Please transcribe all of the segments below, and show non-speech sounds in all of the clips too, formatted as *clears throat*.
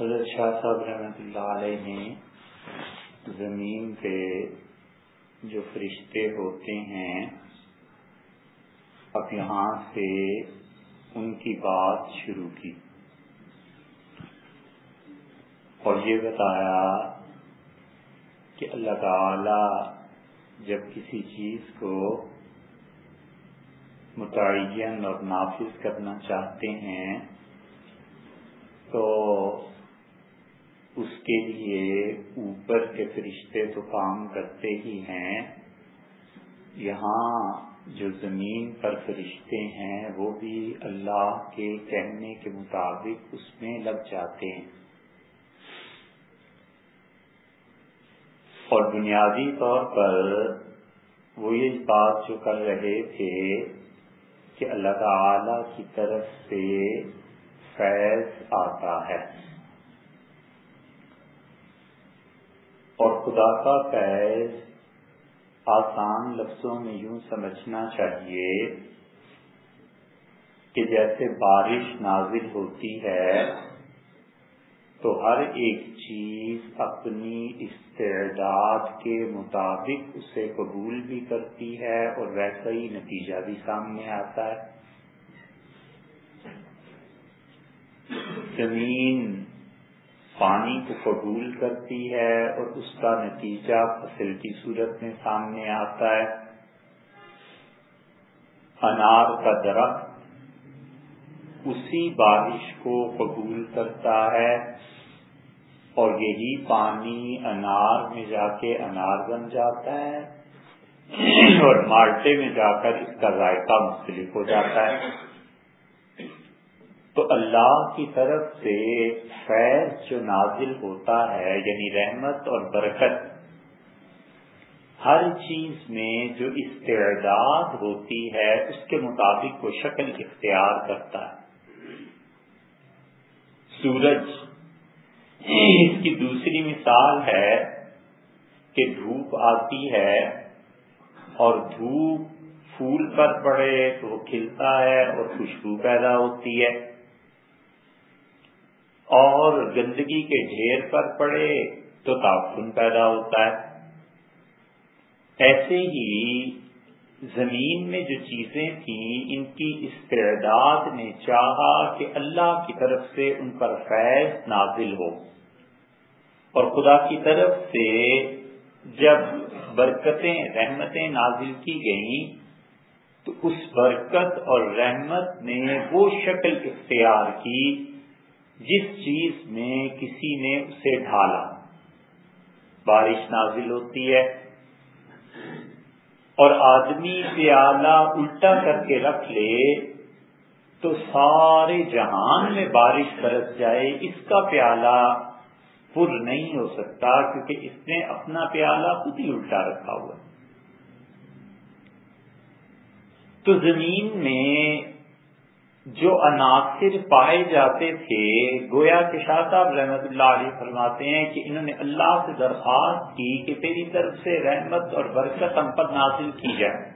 حضرت شاہ صاحب رحمۃ اللہ علیہ نے زمین پہ جو فرشتے ہوتے ہیں، اب یہاں سے ان کی بات شروع کی۔ اور یہ بتایا کہ اللہ تعالی جب کسی چیز کو متعین اور نافذ کرنا چاہتے ہیں، تو اس کے لیے اوپر کے فرشتے تو کام کرتے ہی ہیں۔ یہاں جو زمین پر فرشتے ہیں، وہ بھی اللہ کے کہنے کے مطابق اس میں لگ جاتے ہیں۔ اور بنیادی طور پر وہ یہ بات جو کر رہے تھے کہ اللہ تعالی کی طرف سے فیض آتا ہے۔ اور خدا کا فیض آسان لفظوں میں یوں سمجھنا چاہیے کہ جیسے بارش نازل ہوتی ہے تو ہر ایک چیز اپنی استعداد کے مطابق اسے قبول بھی کرتی ہے اور ویسا ہی نتیجہ بھی سامنے آتا ہے۔ زمین پانی کو قبول کرتی ہے اور اس کا نتیجہ فصل کی صورت میں سامنے آتا ہے۔ انار کا درخت اسی بارش کو قبول کرتا ہے۔ اور یہی پانی، انار میں جا کے انار بن جاتا ہے اور مالٹے میں جا کر اس کا ذائقہ مختلف ہو جاتا ہے۔ تو اللہ کی طرف سے فیض جو نازل ہوتا ہے یعنی رحمت اور برکت، ہر چیز میں جو استعداد ہوتی ہے، اس کے مطابق وہ شکل اختیار کرتا ہے۔ سورج اس کی دوسری مثال ہے کہ دھوپ آتی ہے اور دھوپ پھول پر پڑے تو وہ کھلتا ہے اور خوشبو پیدا ہوتی ہے اور گندگی کے ڈھیر پر پڑے تو تعفن پیدا ہوتا ہے۔ ایسے ہی زمین میں جو چیزیں تھیں، ان کی استعداد نے چاہا کہ اللہ کی طرف سے ان پر فیض نازل ہو۔ اور خدا کی طرف سے جب برکتیں، رحمتیں نازل کی گئیں، تو اس برکت اور رحمت نے وہ شکل اختیار کی جس چیز میں کسی نے اسے ڈھالا۔ بارش نازل ہوتی ہے اور آدمی پیالہ الٹا کر کے رکھ لے، تو سارے جہان میں بارش برس جائے، اس کا پیالہ پر نہیں ہو سکتا کیونکہ اس نے اپنا پیالہ خود ہی الٹا رکھا ہوا تو زمین میں جو عناصر پائے جاتے تھے، گویا کے شاہ صاحب رحمت اللہ علیہ فرماتے ہیں کہ انہوں نے اللہ سے درخواست کی کہ تیری طرف سے رحمت اور برکت ہم پر نازل کی جائے۔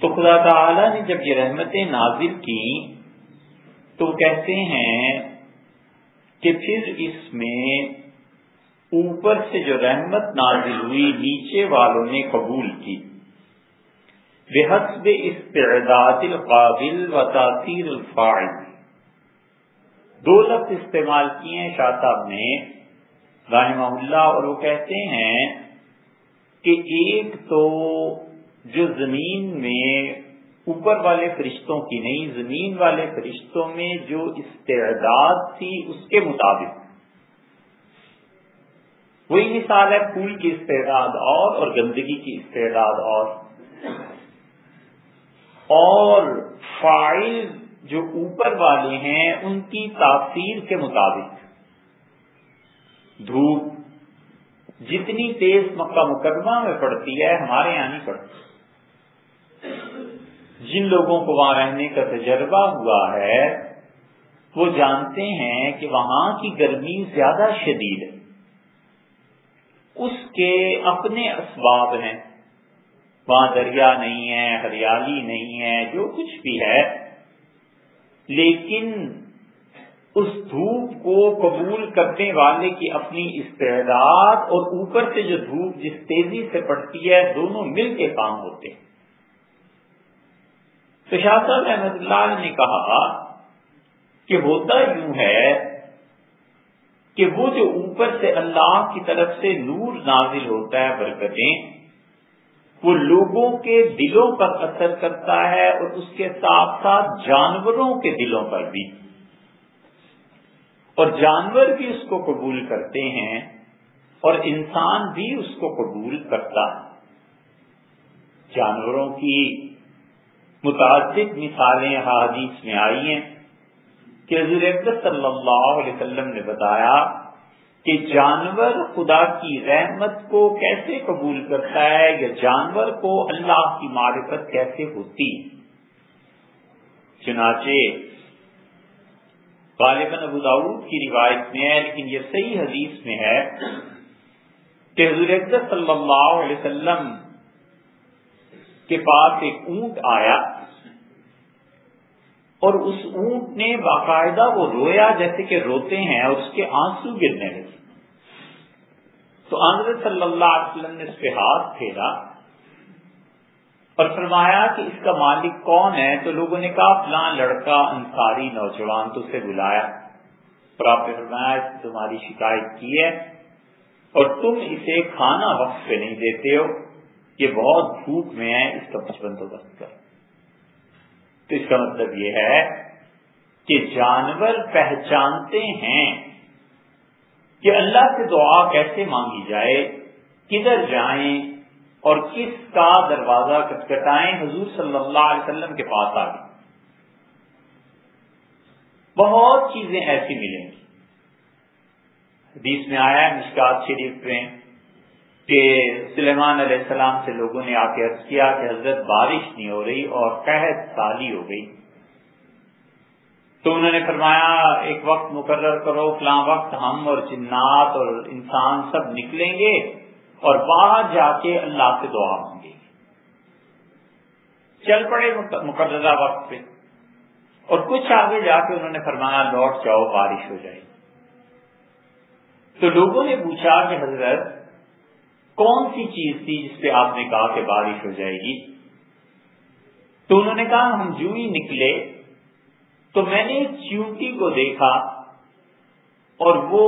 تو خدا تعالی نے جب یہ رحمتیں نازل کی، تو کہتے ہیں کہ پھر اس میں اوپر سے جو رحمت نازل ہوئی، نیچے والوں نے قبول کی۔ بحسب استعداد القابل و تاثیر الفاعل۔ دو لفظ استعمال کیے ہیں شاہ صاحب نے، رحمہ اللہ، اور وہ کہتے ہیں کہ ایک تو جو زمین میں اوپر والے فرشتوں کی نہیں، زمین والے فرشتوں میں جو استعداد تھی اس کے مطابق۔ وہی مثال ہے، پھول کی استعداد اور اور گندگی کی استعداد اور۔ اور فائل جو اوپر والے ہیں، ان کی تاثیر کے مطابق۔ دھوپ جتنی تیز مکہ مقدمہ میں پڑتی ہے، ہمارے یہاں نہیں پڑتی۔ جن لوگوں کو وہاں رہنے کا تجربہ ہوا ہے، وہ جانتے ہیں کہ وہاں کی گرمی زیادہ شدید ہے۔ اس کے اپنے اسباب ہیں۔ وہاں دریا نہیں ہے، ہریالی نہیں ہے، جو کچھ بھی ہے۔ لیکن اس دھوپ کو قبول کرنے والے کی اپنی استعداد اور اوپر سے جو دھوپ جس تیزی سے پڑتی ہے، دونوں مل کے کام ہوتے ہیں۔ تو شاہ صاحب احمد اللہ نے کہا کہ ہوتا یوں ہے کہ وہ جو اوپر سے اللہ کی طرف سے نور نازل ہوتا ہے برکتیں، وہ لوگوں کے دلوں پر اثر کرتا ہے اور اس کے ساتھ ساتھ جانوروں کے دلوں پر بھی۔ اور جانور بھی اس کو قبول کرتے ہیں اور انسان بھی اس کو قبول کرتا ہے۔ جانوروں کی متعدد مثالیں حادیث میں آئی ہیں کہ حضور صلی اللہ علیہ وسلم نے بتایا کہ جانور خدا کی رحمت کو کیسے قبول کرتا ہے یا جانور کو اللہ کی معرفت کیسے ہوتی چنانچہ غالباً ابو داود کی روایت میں ہے، لیکن یہ صحیح حدیث میں ہے کہ حضور صلی اللہ علیہ وسلم کے پاس ایک اونٹ آیا اور اس اونٹ نے باقاعدہ وہ رویا جیسے کہ روتے ہیں اور اس کے آنسو گرنے لگے۔ تو حضرت صلی اللہ علیہ وسلم نے اس پہ ہاتھ پھیرا اور فرمایا کہ اس کا مالک کون ہے؟ تو لوگوں نے کہا، فلاں لڑکا انصاری نوجوان تو اسے بلایا اور آپ نے فرمایا تمہاری شکایت کی ہے اور تم اسے کھانا وقت پہ نہیں دیتے ہو۔ یہ بہت بھوک میں ہے، اس کا کچھ بندوبست کر۔ تو اس کا مطلب یہ ہے کہ جانور پہچانتے ہیں کہ اللہ سے دعا کیسے مانگی جائے، کدھر جائیں اور کس کا دروازہ کٹکھٹائیں حضور صلی اللہ علیہ وسلم کے پاس آ گئی بہت چیزیں ایسی ملیں گی۔ حدیث میں آیا ہے، مشکات شریف میں کہ سلیمان علیہ السلام سے لوگوں نے آ کے عرض کیا کہ حضرت بارش نہیں ہو رہی اور قحط سالی ہو گئی۔ تو انہوں نے فرمایا، ایک وقت مقرر کرو، فلاں وقت ہم اور جنات اور انسان سب نکلیں گے اور باہر جا کے اللہ سے دعا ہوں گے۔ چل پڑے مقررہ وقت پہ۔ اور کچھ آگے جا کے انہوں نے فرمایا، لوٹ جاؤ، بارش ہو جائے۔ تو لوگوں نے پوچھا کہ حضرت کون سی چیز تھی جس پہ آپ نے کہا کہ بارش ہو جائے گی؟ تو انہوں نے کہا، ہم جو ہی نکلے تو میں نے چیونٹی کو دیکھا اور وہ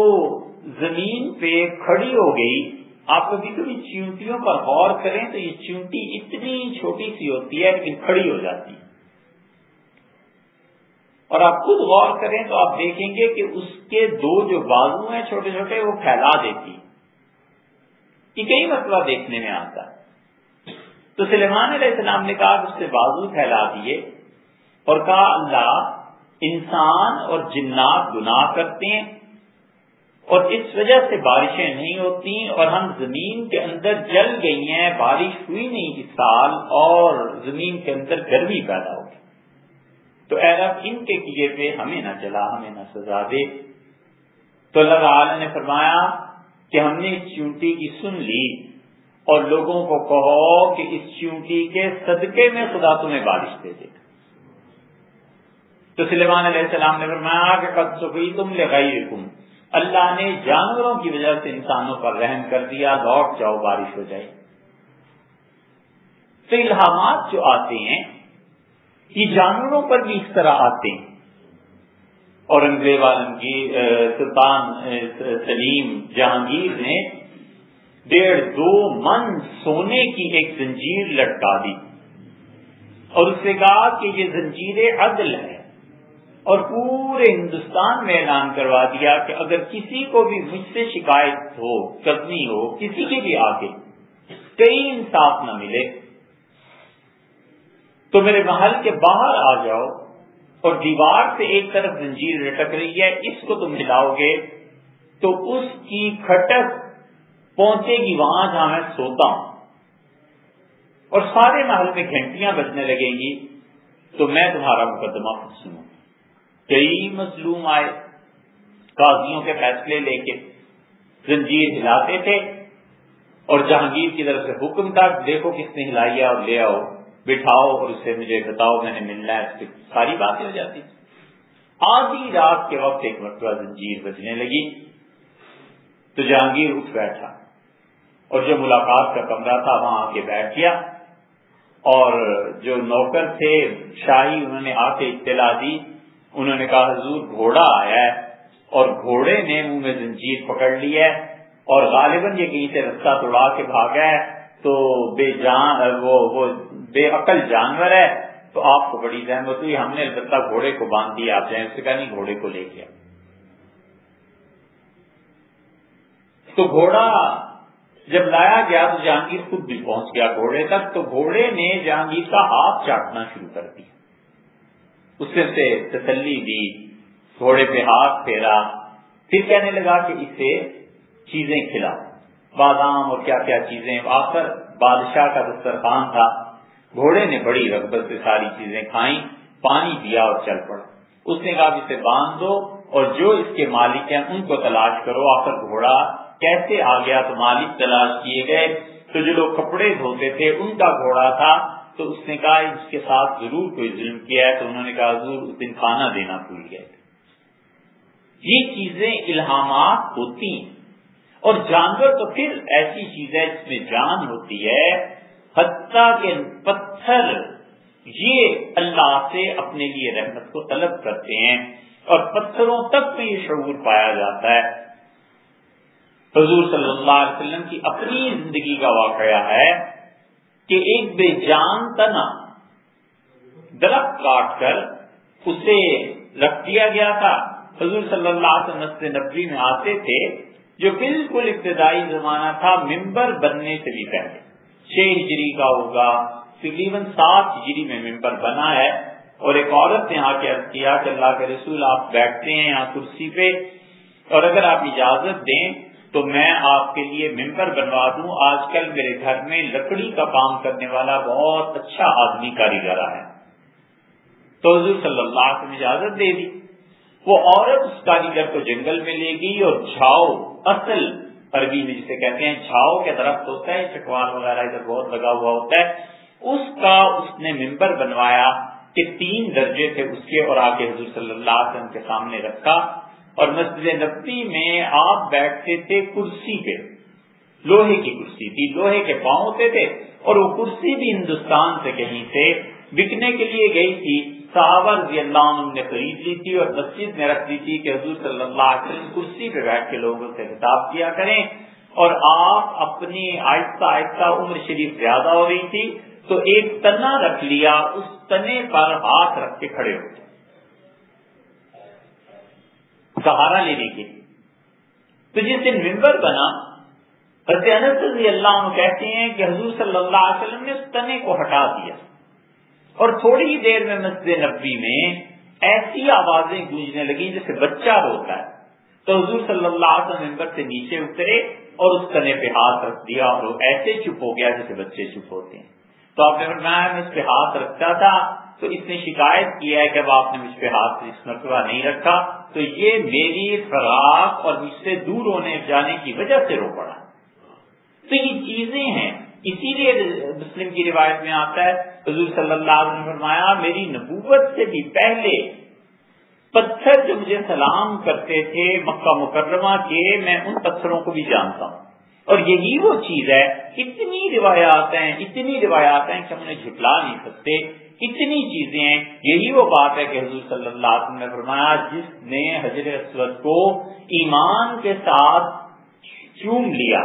زمین پہ کھڑی ہو گئی۔ آپ کبھی کبھی چیونٹیوں پر غور کریں تو یہ چیونٹی اتنی چھوٹی سی ہوتی ہے، لیکن کھڑی ہو جاتی۔ ہے اور آپ خود غور کریں تو آپ دیکھیں گے کہ اس کے دو جو بازو ہیں چھوٹے چھوٹے، وہ پھیلا دیتی۔ کہ کئی مسئلہ دیکھنے میں آتا ہے۔ تو سلیمان علیہ السلام نے کہا اس سے بازو پھیلا دیے اور کہا، اللہ انسان اور جنات گناہ کرتے ہیں اور اس وجہ سے بارشیں نہیں ہوتی اور ہم زمین کے اندر جل گئی ہیں، بارش ہوئی نہیں اس سال اور زمین کے اندر گرمی پیدا ہوگی تو اے رب، ان کے کیے پہ ہمیں نہ چلا ہمیں نہ سزا دے۔ تو اللہ تعالی نے فرمایا کہ ہم نے اس چونٹی کی سن لی اور لوگوں کو کہو کہ اس چونٹی کے صدقے میں خدا تمہیں بارش دے دے تو سلیمان علیہ السلام نے فرمایا کہ قد سفی تم لگائی اللہ نے جانوروں کی وجہ سے انسانوں پر رحم کر دیا لوٹ جاؤ بارش ہو جائے۔ تو الہامات جو آتے ہیں، یہ جانوروں پر بھی اس طرح آتے ہیں۔ اورنگزیب عالم کی سلطان سلیم جہانگیر نے ڈیڑھ دو من سونے کی ایک زنجیر لٹکا دی۔ اور اس سے کہا کہ یہ زنجیر عدل ہے۔ اور پورے ہندوستان میں اعلان کروا دیا کہ اگر کسی کو بھی مجھ سے شکایت ہو کرنی ہو، کسی کے بھی آگے کئی انصاف نہ ملے تو میرے محل کے باہر آ جاؤ۔ اور دیوار سے ایک طرف زنجیر لٹک رہی ہے، اس کو تم ہلاؤ گے تو اس کی کھٹک پہنچے گی، وہاں جہاں میں سوتا ہوں۔ اور سارے محل میں گھنٹیاں بجنے لگیں گی۔ تو میں تمہارا مقدمہ سنوں۔ کئی مظلوم آئے قاضیوں کے فیصلے لے کے زنجیر ہلاتے تھے اور جہانگیر کی طرف سے حکم تھا، دیکھو کس نے ہلائی اور لے آؤ۔ بٹھاؤ اور اسے مجھے بتاؤ، میں نے ملنا ہے ساری باتیں ہو جاتی۔ آدھی رات کے وقت ایک مرتبہ زنجیر بجنے لگی۔ تو جہانگیر اٹھ بیٹھا۔ اور جو ملاقات کا کمرہ تھا، وہاں آ کے بیٹھ گیا۔ اور جو نوکر تھے، شاہی، انہوں نے آ کے اطلاع دی۔ انہوں نے کہا، حضور، گھوڑا آیا ہے۔ اور گھوڑے نے منہ میں زنجیر پکڑ لی ہے۔ اور غالباً یہ کہیں سے رستہ توڑا کے بھاگا ہے۔ تو بے جان، وہ وہ بے عقل جانور ہے، تو آپ کو بڑی زحمت ہوئی۔ ہم نے البتہ گھوڑے کو باندھ دیا، آپ جائیں سے کہا نہیں، گھوڑے کو لے گیا۔ تو گھوڑا جب لایا گیا تو جہانگیر خود بھی پہنچ گیا گھوڑے تک۔ تو گھوڑے نے جہانگیر کا ہاتھ چاٹنا شروع کر دیا۔ اس سے تسلی دی، گھوڑے پہ ہاتھ پھیرا۔ پھر کہنے لگا کہ اسے چیزیں کھلا بادام اور کیا کیا چیزیں آخر بادشاہ کا دسترخوان تھا۔ گھوڑے نے بڑی رغبت سے ساری چیزیں کھائیں، پانی دیا اور چل پڑا۔ اس نے کہا، اسے باندھ دو اور جو اس کے مالک ہیں ان کو تلاش کرو، آخر گھوڑا کیسے آ گیا؟ تو مالک تلاش کیے گئے۔ تو جو لوگ کپڑے دھوتے تھے، ان کا گھوڑا تھا۔ تو اس نے کہا، اس کے ساتھ ضرور کوئی ظلم کیا ہے؟ تو انہوں نے کہا، ضرور اس دن کھانا دینا بھول گئے۔ یہ چیزیں الہامات ہوتی ہیں۔ اور جانور تو پھر ایسی چیز ہے جس میں جان ہوتی ہے، حتیٰ کہ پتھر یہ اللہ سے اپنے لیے رحمت کو طلب کرتے ہیں اور پتھروں تک میں یہ شعور پایا جاتا ہے۔ حضور صلی اللہ علیہ وسلم کی اپنی زندگی کا واقعہ ہے کہ ایک بے جان تنا درخت کاٹ کر اسے رکھ دیا گیا تھا۔ حضور صلی اللہ علیہ وسلم نبی میں آتے تھے جو بالکل ابتدائی زمانہ تھا، ممبر بننے سے بھی پہلے۔ چھ ہجری کا ہوگا، تقریباً سات ہجری میں ممبر بنا ہے۔ اور ایک عورت نے آ کے کیا کہ اللہ کے رسول آپ بیٹھتے ہیں یہاں کرسی پہ۔ اور اگر آپ اجازت دیں تو میں آپ کے لیے ممبر بنوا دوں۔ آج کل میرے گھر میں لکڑی کا کام کرنے والا بہت اچھا آدمی کاریگر ہے۔ تو حضور صلی اللہ علیہ وسلم اجازت دے دی۔ وہ عورت اس کاریگر کو جنگل میں لے گئی اور جھاؤ اصل عربی میں جسے کہتے ہیں جھاؤ کے درخت ہوتا ہے چکوان وغیرہ ادھر بہت لگا ہوا ہوتا ہے۔ اس کا اس نے ممبر بنوایا کہ تین درجے تھے اس کے اور آگے حضور صلی اللہ علیہ وسلم کے سامنے رکھا۔ اور مسجد نبی میں آپ بیٹھتے تھے کرسی پہ۔ لوہے کی کرسی تھی، لوہے کے پاؤں ہوتے تھے اور وہ کرسی بھی ہندوستان سے کہیں سے بکنے کے لیے گئی تھی، صحابہ رضی اللہ عنہ نے خرید لی تھی اور مسجد میں رکھ دی تھی کہ حضور صلی اللہ علیہ وسلم کرسی پہ بیٹھ کے لوگوں سے خطاب کیا کریں۔ اور آپ اپنی آہستہ آہستہ عمر شریف زیادہ ہو رہی تھی، تو ایک تنا رکھ لیا، اس تنے پر ہاتھ رکھ کے کھڑے ہو سہارا لینے کے تو جس دن ممبر بنا، حضرت رضی اللہ عنہ کہتے ہیں کہ حضور صلی اللہ علیہ وسلم نے اس تنے کو ہٹا دیا۔ اور تھوڑی ہی دیر میں مسجد نبی میں ایسی آوازیں گونجنے لگی جیسے بچہ ہوتا ہے۔ تو حضور صلی اللہ علیہ وسلم ممبر سے نیچے اترے اور اس تنے پہ ہاتھ رکھ دیا اور وہ ایسے چپ ہو گیا جیسے بچے چپ ہوتے ہیں۔ تو آپ نے فرمایا، میں اس پہ ہاتھ رکھتا تھا۔ تو اس نے شکایت کیا ہے کہ اب آپ نے مجھ پہ ہاتھ اس مرتبہ نہیں رکھا۔ تو یہ میری فراق اور مجھ سے دور ہونے جانے کی وجہ سے رو پڑا۔ تو یہ چیزیں ہیں۔ اسی لیے مسلم کی روایت میں آتا ہے، حضور صلی اللہ علیہ وسلم فرمایا، میری نبوت سے بھی پہلے پتھر جو مجھے سلام کرتے تھے مکہ مکرمہ کے، میں ان پتھروں کو بھی جانتا ہوں۔ اور یہی وہ چیز ہے، اتنی روایات ہیں، اتنی روایات ہیں کہ ہم انہیں جھٹلا نہیں سکتے۔ اتنی چیزیں ہیں، یہی وہ بات ہے کہ حضور صلی اللہ علیہ وسلم نے فرمایا، جس نے حضر اسود کو ایمان کے ساتھ چوم لیا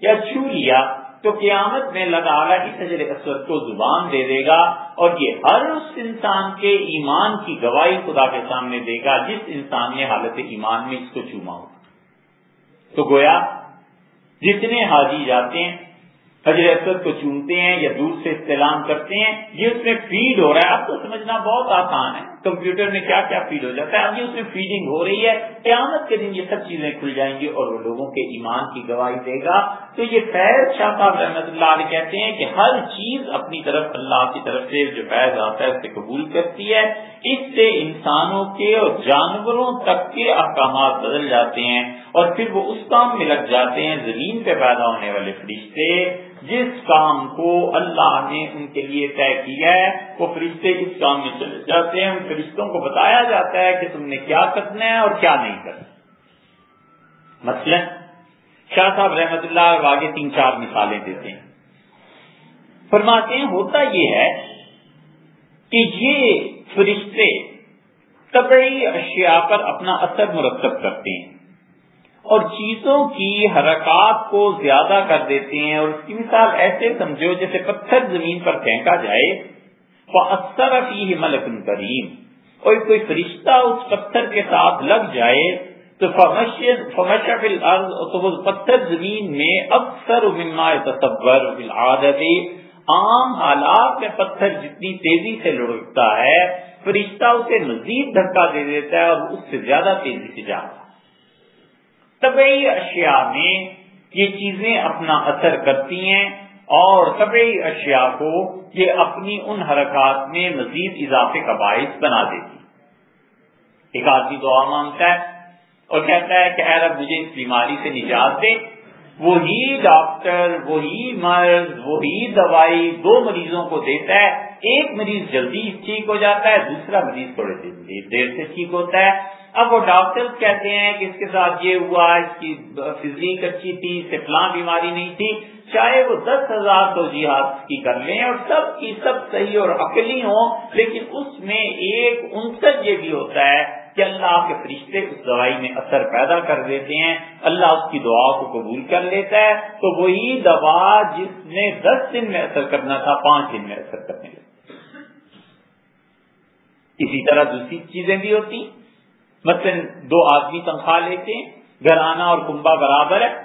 یا چھو لیا تو قیامت میں اللہ تعالیٰ اس حجر اسود کو زبان دے دے گا اور یہ ہر اس انسان کے ایمان کی گواہی خدا کے سامنے دے گا جس انسان نے حالت ایمان میں اس کو چوما ہو۔ تو گویا جتنے حاجی جاتے ہیں حجر اسود کو چونتے ہیں یا دودھ سے استعلام کرتے ہیں، یہ اس میں فیڈ ہو رہا ہے۔ اب تو سمجھنا بہت آسان ہے۔ کمپیوٹر میں کیا کیا فیڈ ہو جاتا ہے؟ اب یہ اس میں فیڈنگ ہو رہی ہے۔ قیامت کے دن یہ سب چیزیں کھل جائیں گی اور وہ لوگوں کے ایمان کی گواہی دے گا۔ تو یہ فیض شاہ صاحب رحمت اللہ علیہ کہتے ہیں کہ ہر چیز اپنی طرف اللہ کی طرف سے جو فیض آتا ہے اسے قبول کرتی ہے، اس سے انسانوں کے اور جانوروں تک کے احکامات بدل جاتے ہیں اور پھر وہ اس کام میں لگ جاتے ہیں، زمین پہ پیدا ہونے والے فرشتے۔ جس کام کو اللہ نے ان کے لیے طے کیا ہے، وہ فرشتے اس کام میں چلے جاتے ہیں۔ ان فرشتوں کو بتایا جاتا ہے کہ تم نے کیا کرنا ہے اور کیا نہیں کرنا۔ مثلا شاہ صاحب رحمت اللہ آگے تین چار مثالیں دیتے ہیں۔ فرماتے ہیں، ہوتا یہ ہے کہ یہ فرشتے طبعی اشیاء پر اپنا اثر مرتب کرتے ہیں۔ اور چیزوں کی حرکات کو زیادہ کر دیتے ہیں اور اس کی مثال ایسے سمجھو جیسے پتھر زمین پر پھینکا جائے وہ اثر ملکن کریم اور کوئی فرشتہ اس پتھر کے ساتھ لگ جائے تو تو وہ پتھر زمین میں اکثر تصور عادت عام حالات میں پتھر جتنی تیزی سے لڑکتا ہے، فرشتہ اسے مزید دھکا دے دیتا ہے اور اس سے زیادہ تیزی سے جاتا ہے۔ طبعی اشیاء میں یہ چیزیں اپنا اثر کرتی ہیں اور طبعی اشیاء کو یہ اپنی ان حرکات میں مزید اضافے کا باعث بنا دیتی ایک آدمی دعا مانگتا ہے اور کہتا ہے کہ اے رب مجھے اس بیماری سے نجات دے۔ وہی ڈاکٹر، وہی مرض، وہی دوائی دو مریضوں کو دیتا ہے۔ ایک مریض جلدی ٹھیک ہو جاتا ہے، دوسرا مریض تھوڑے دیر سے ٹھیک ہوتا ہے۔ اب وہ ڈاکٹر کہتے ہیں کہ اس کے ساتھ یہ ہوا، اس کی فزیک اچھی تھی اسے فلاں بیماری نہیں تھی۔ چاہے وہ دس ہزار تو جہاد کی کر لیں اور سب کی سب صحیح اور عقلی ہوں، لیکن اس میں ایک انسد یہ بھی ہوتا ہے کہ اللہ کے فرشتے اس دوائی میں اثر پیدا کر دیتے ہیں۔ اللہ اس کی دعا کو قبول کر لیتا ہے۔ تو وہی دوا جس نے دس دن میں اثر کرنا تھا، پانچ دن میں اثر کرنے لگتا اسی طرح دوسری چیزیں بھی ہوتی۔ مثلا دو آدمی تنخواہ لیتے ہیں گھرانا اور کنبا برابر ہے۔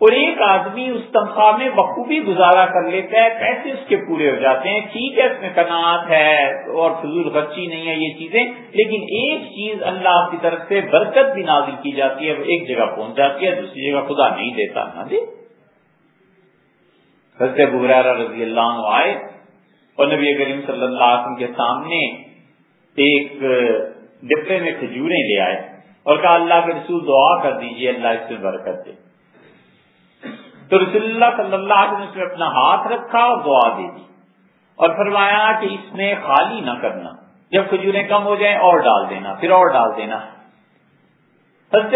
اور ایک آدمی اس تنخواہ میں بخوبی گزارا کر لیتا ہے، پیسے اس کے پورے ہو جاتے ہیں۔ ٹھیک ہے، اس میں کنات ہے اور فضول خرچی نہیں ہے یہ چیزیں، لیکن ایک چیز اللہ کی طرف سے برکت بھی نازل کی جاتی ہے، وہ ایک جگہ پہنچ جاتی ہے، دوسری جگہ خدا نہیں دیتا۔ نہ دے حضرت بغیر رضی اللہ عنہ آئے اور نبی کریم صلی اللہ علیہ وسلم کے سامنے ایک ڈبے میں کھجوریں لے آئے اور کہا، اللہ کے رسول دعا کر دیجیے، اللہ اس سے برکت دے۔ تو رسول اللہ صلی اللہ علیہ وسلم اپنا ہاتھ رکھا اور دعا دے دی۔ اور فرمایا کہ اس میں خالی نہ کرنا، جب کھجوریں کم ہو جائیں اور ڈال دینا، پھر اور ڈال دینا۔ حضرت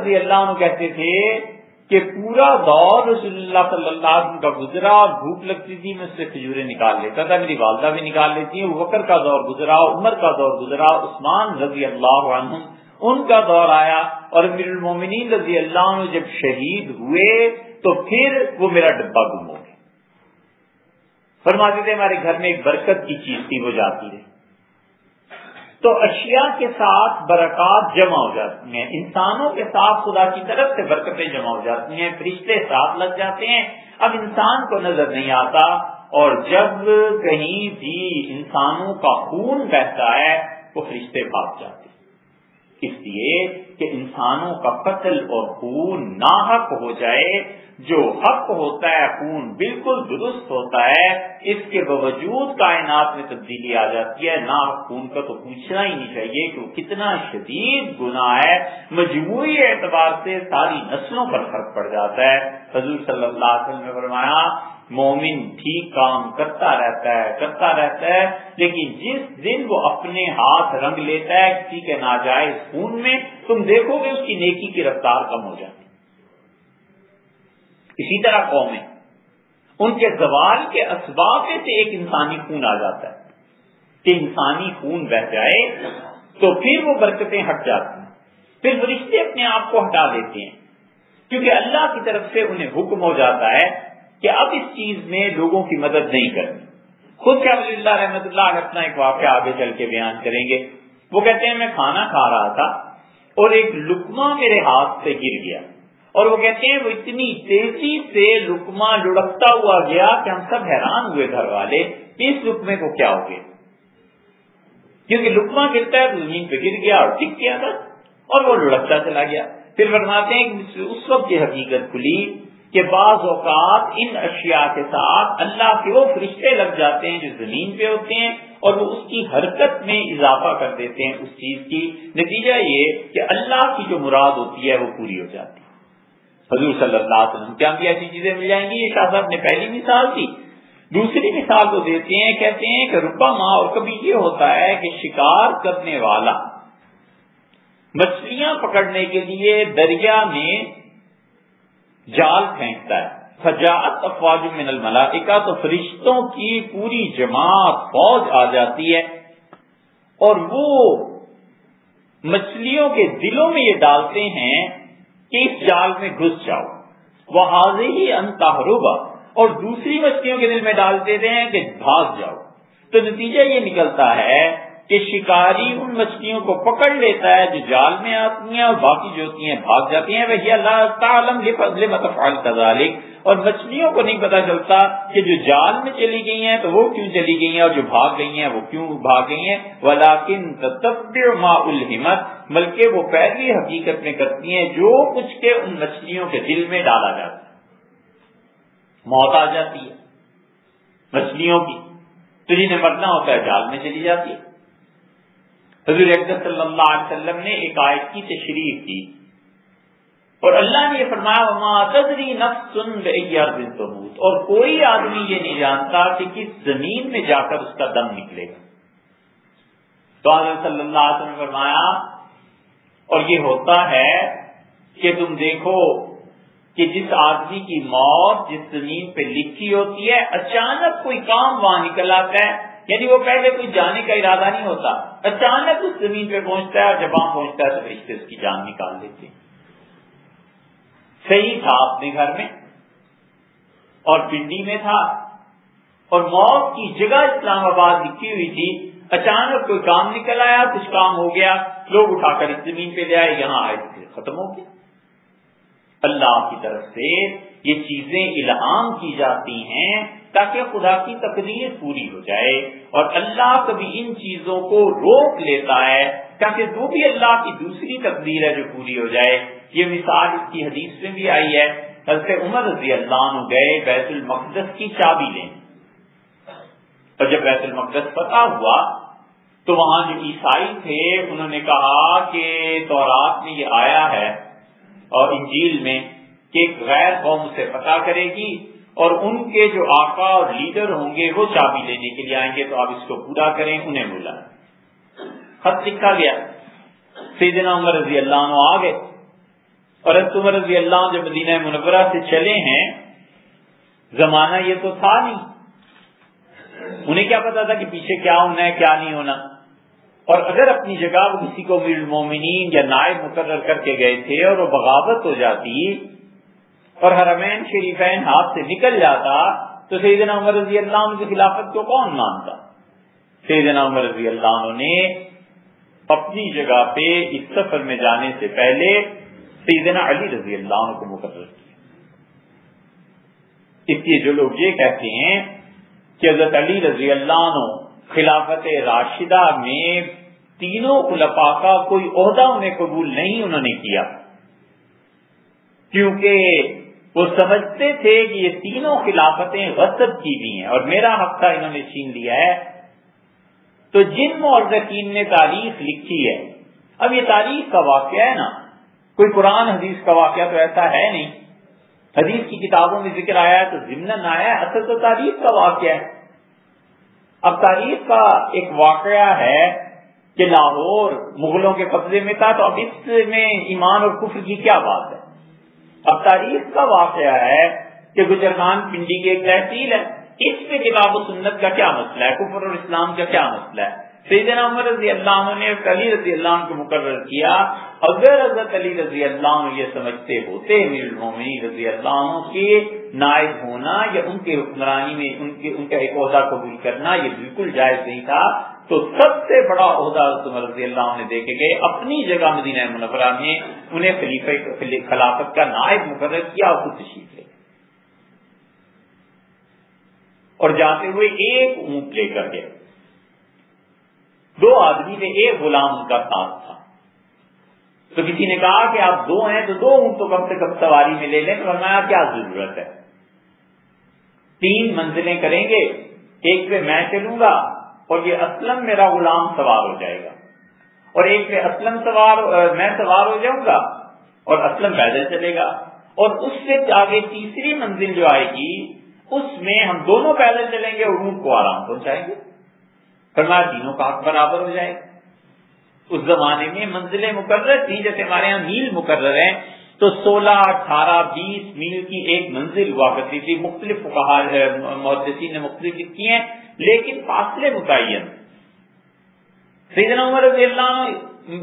رضی اللہ عنہ کہتے تھے کہ پورا دور رسول اللہ صلی اللہ علیہ وسلم کا گزرا، بھوک لگتی تھی، میں اس سے کھجورے نکال لیتا تھا، میری والدہ بھی نکال لیتی ہیں وکر کا دور گزرا، عمر کا دور گزرا، عثمان رضی اللہ عنہ، ان کا دور آیا اور امیر المومنین رضی اللہ عنہ جب شہید ہوئے تو پھر وہ میرا ڈبا گم ہو گیا۔ فرماتے تھے، ہمارے گھر میں ایک برکت کی چیز تھی، وہ جاتی رہی۔ تو اشیاء کے ساتھ برکات جمع ہو جاتی ہیں۔ انسانوں کے ساتھ خدا کی طرف سے برکتیں جمع ہو جاتی ہیں، فرشتے ساتھ لگ جاتے ہیں۔ اب انسان کو نظر نہیں آتا اور جب کہیں بھی انسانوں کا خون بہتا ہے، وہ فرشتے بھاگ جاتے ہیں۔ اس لیے کہ انسانوں کا قتل اور خون ناحق ہو جائے، جو حق ہوتا ہے، خون بالکل درست ہوتا ہے، اس کے باوجود کائنات میں تبدیلی آ جاتی ہے۔ نہ خون کا تو پوچھنا ہی نہیں چاہیے کہ وہ کتنا شدید گناہ ہے۔ مجموعی اعتبار سے ساری نسلوں پر فرق پڑ جاتا ہے۔ حضور صلی اللہ علیہ وسلم نے فرمایا مومن ٹھیک کام کرتا رہتا ہے، کرتا رہتا ہے، لیکن جس دن وہ اپنے ہاتھ رنگ لیتا ہے کسی کے ناجائز خون میں، تم دیکھو گے اس کی نیکی کی رفتار کم ہو جاتی اسی طرح قومیں ان کے زوال کے اسباب سے ایک انسانی خون آ جاتا ہے۔ کہ انسانی خون بہ جائے تو پھر وہ برکتیں ہٹ جاتی ہیں۔ پھر فرشتے اپنے آپ کو ہٹا دیتے ہیں۔ کیونکہ اللہ کی طرف سے انہیں حکم ہو جاتا ہے کہ اب اس چیز میں لوگوں کی مدد نہیں کرنی۔ خود کیا اللہ رحمت اللہ اپنا ایک واقعہ آگے چل کے بیان کریں گے۔ وہ کہتے ہیں، میں کھانا کھا رہا تھا اور ایک لکما میرے ہاتھ سے گر گیا۔ اور وہ کہتے ہیں، وہ اتنی تیزی سے لکما لڑکتا ہوا گیا کہ ہم سب حیران ہوئے گھر والے۔ اس لکمے کو کیا ہو گیا؟ کیونکہ لکما گرتا ہے تو زمین پہ گر گیا اور ٹک گیا تھا اور وہ لڑکتا چلا گیا۔ پھر فرماتے ہیں کہ اس وقت کی حقیقت کھلی۔ کہ بعض اوقات ان اشیاء کے ساتھ اللہ کے وہ فرشتے لگ جاتے ہیں جو زمین پہ ہوتے ہیں اور وہ اس کی حرکت میں اضافہ کر دیتے ہیں اس چیز کی۔ نتیجہ یہ کہ اللہ کی جو مراد ہوتی ہے وہ پوری ہو جاتی ہے۔ حضور صلی اللہ علیہ وسلم کیا بھی ایسی چیزیں مل جائیں گی؟ یہ شاہ صاحب نے پہلی مثال دی۔ دوسری مثال تو دیتے ہیں، کہتے ہیں کہ ربا ماں اور کبھی یہ ہوتا ہے کہ شکار کرنے والا مچھلیاں پکڑنے کے لیے دریا میں جال پھینکتا ہے۔ فجاعت افواج من الملائکہ تو فرشتوں کی پوری جماعت فوج آ جاتی ہے۔ اور وہ مچھلیوں کے دلوں میں یہ ڈالتے ہیں کہ اس جال میں گھس جاؤ۔ وہ حاضر ہی انتہروبا اور دوسری مچھلیوں کے دل میں ڈال دیتے ہیں کہ بھاگ جاؤ۔ تو نتیجہ یہ نکلتا ہے کہ شکاری ان مچھلیوں کو پکڑ لیتا ہے جو جال میں آتی ہیں اور باقی جو ہوتی ہیں بھاگ جاتی ہیں، وہی اللہ تعالم فضل متفال کذالک۔ اور مچھلیوں کو نہیں پتا چلتا کہ جو جال میں چلی گئی ہیں تو وہ کیوں چلی گئی ہیں اور جو بھاگ گئی ہیں وہ کیوں بھاگ گئی ہیں۔ ولاکن ما الحمت بلکہ وہ پہلی حقیقت میں کرتی ہیں جو کچھ کے ان مچھلیوں کے دل میں ڈالا جاتا ہے۔ موت آ جاتی ہے مچھلیوں کی تو جنہیں مرنا ہوتا ہے، جال میں چلی جاتی ہے۔ حضور اقدس صلی اللہ علیہ وسلم نے ایک آیت کی تشریح کی۔ اور اللہ نے یہ فرمایا تدری نفس تموت۔ اور کوئی آدمی یہ نہیں جانتا کہ کس زمین میں جا کر اس کا دم نکلے گا۔ تو حضرت صلی اللہ علیہ وسلم نے فرمایا، اور یہ ہوتا ہے کہ تم دیکھو کہ جس آدمی کی موت جس زمین پہ لکھی ہوتی ہے، اچانک کوئی کام وہاں نکل آتا ہے۔ یعنی وہ پہلے کوئی جانے کا ارادہ نہیں ہوتا، اچانک اس زمین پہ پہنچتا ہے اور جب وہاں پہنچتا ہے تو رشتے اس کی جان نکال دیتے صحیح تھا اپنے گھر میں، اور پنڈی میں تھا۔ اور موت کی جگہ اسلام آباد لکھی ہوئی تھی۔ اچانک کوئی کام نکل آیا، کچھ کام ہو گیا۔ لوگ اٹھا کر اس زمین پہ لے آئے، یہاں آئے ختم ہو گیا۔ اللہ کی طرف سے یہ چیزیں الہام کی جاتی ہیں۔ تاکہ خدا کی تقدیر پوری ہو جائے اور اللہ کبھی ان چیزوں کو روک لیتا ہے تاکہ وہ بھی اللہ کی دوسری تقدیر ہے جو پوری ہو جائے۔ یہ مثال اس کی حدیث میں بھی آئی ہے۔ حضرت عمر رضی اللہ عنہ گئے بیت المقدس کی چابی لیں۔ اور جب بیت المقدس پتا ہوا تو وہاں جو عیسائی تھے، انہوں نے کہا کہ تورات میں یہ آیا ہے اور انجیل میں کہ غیر قوم سے پتا کرے گی۔ اور ان کے جو آقا اور لیڈر ہوں گے وہ چابی لینے کے لیے آئیں گے، تو آپ اس کو پورا کریں، انہیں بولا خط لکھا گیا۔ سیدنا عمر رضی اللہ عنہ آ گئے۔ اور عمر رضی اللہ عنہ جو مدینہ منورہ سے چلے ہیں، زمانہ یہ تو تھا نہیں۔ انہیں کیا پتا تھا کہ پیچھے کیا ہونا ہے، کیا نہیں ہونا۔ اور اگر اپنی جگہ وہ کسی کو میر المومنین یا نائب مقرر کر کے گئے تھے اور وہ بغاوت ہو جاتی اور حرمین شریفین ہاتھ سے نکل جاتا تو سیدنا عمر رضی اللہ عنہ کی خلافت کو کون مانتا؟ سیدنا عمر رضی اللہ عنہ نے اپنی جگہ پہ اس سفر میں جانے سے پہلے سیدنا علی رضی اللہ عنہ کو مقرر کیا۔ اس لیے جو لوگ یہ کہتے ہیں کہ حضرت علی رضی اللہ عنہ خلافت راشدہ میں تینوں خلفا کا کوئی عہدہ انہیں قبول نہیں انہوں نے کیا۔ کیونکہ وہ سمجھتے تھے کہ یہ تینوں خلافتیں غصب کی بھی ہیں اور میرا ہفتہ انہوں نے چھین لیا ہے۔ تو جن مورزین نے تاریخ لکھی ہے، اب یہ تاریخ کا واقعہ ہے نا۔ کوئی قرآن حدیث کا واقعہ تو ایسا ہے نہیں۔ حدیث کی کتابوں میں ذکر آیا ہے تو ضمن آیا ہے، اصل تو تاریخ کا واقعہ ہے۔ اب تاریخ کا ایک واقعہ ہے کہ لاہور مغلوں کے قبضے میں تھا، تو اب اس میں ایمان اور کفر کی کیا بات ہے؟ اب تاریخ کا واقعہ ہے کہ گجرگان پنڈی کی ایک تحصیل ہے اس میں کتاب و سنت کا کیا مسئلہ ہے؟ کفر اور اسلام کا کیا مسئلہ ہے؟ سیدنا عمر رضی اللہ عنہ نے علی رضی اللہ عنہ کو مقرر کیا۔ اگر حضرت علی رضی اللہ عنہ یہ سمجھتے ہوتے امیر المومنی رضی اللہ عنہ کی نائب ہونا یا ان کے حکمرانی میں ان کے، ان کا ایک عہدہ قبول کرنا یہ بالکل جائز نہیں تھا۔ تو سب سے بڑا عہدہ عمر رضی اللہ عنہ دے کے گئے، اپنی جگہ مدینہ منورہ میں انہیں خلیفہ خلافت کا نائب مقرر کیا اور خود تشریف لے اور جاتے ہوئے ایک اونٹ لے کر گئے۔ دو آدمی نے ایک غلام ان کا ساتھ تھا۔ تو کسی نے کہا کہ آپ دو ہیں تو دو اونٹ تو کم سے کم سواری میں لے لیں۔ تو فرمایا، کیا ضرورت ہے؟ تین منزلیں کریں گے، ایک پہ میں چلوں گا اور یہ اسلم میرا غلام سوار ہو جائے گا۔ اور ایک پہ اسلم سوار، میں سوار ہو جاؤں گا اور اسلم پیدل چلے گا۔ اور اس سے آگے تیسری منزل جو آئے گی، اس میں ہم دونوں پیدل چلیں گے اور اونٹ کو آرام پہنچائیں گے۔ فرمایا تینوں کا حق برابر ہو جائے۔ گا اس زمانے میں منزلیں مقرر تھیں، جیسے ہمارے یہاں میل مقرر ہیں۔ تو سولہ، اٹھارہ، بیس میل کی ایک منزل ہوا کرتی تھی۔ مختلف محدثین نے مختلف کی ہیں، لیکن فاصلے متعین۔ سیدنا عمر رضی اللہ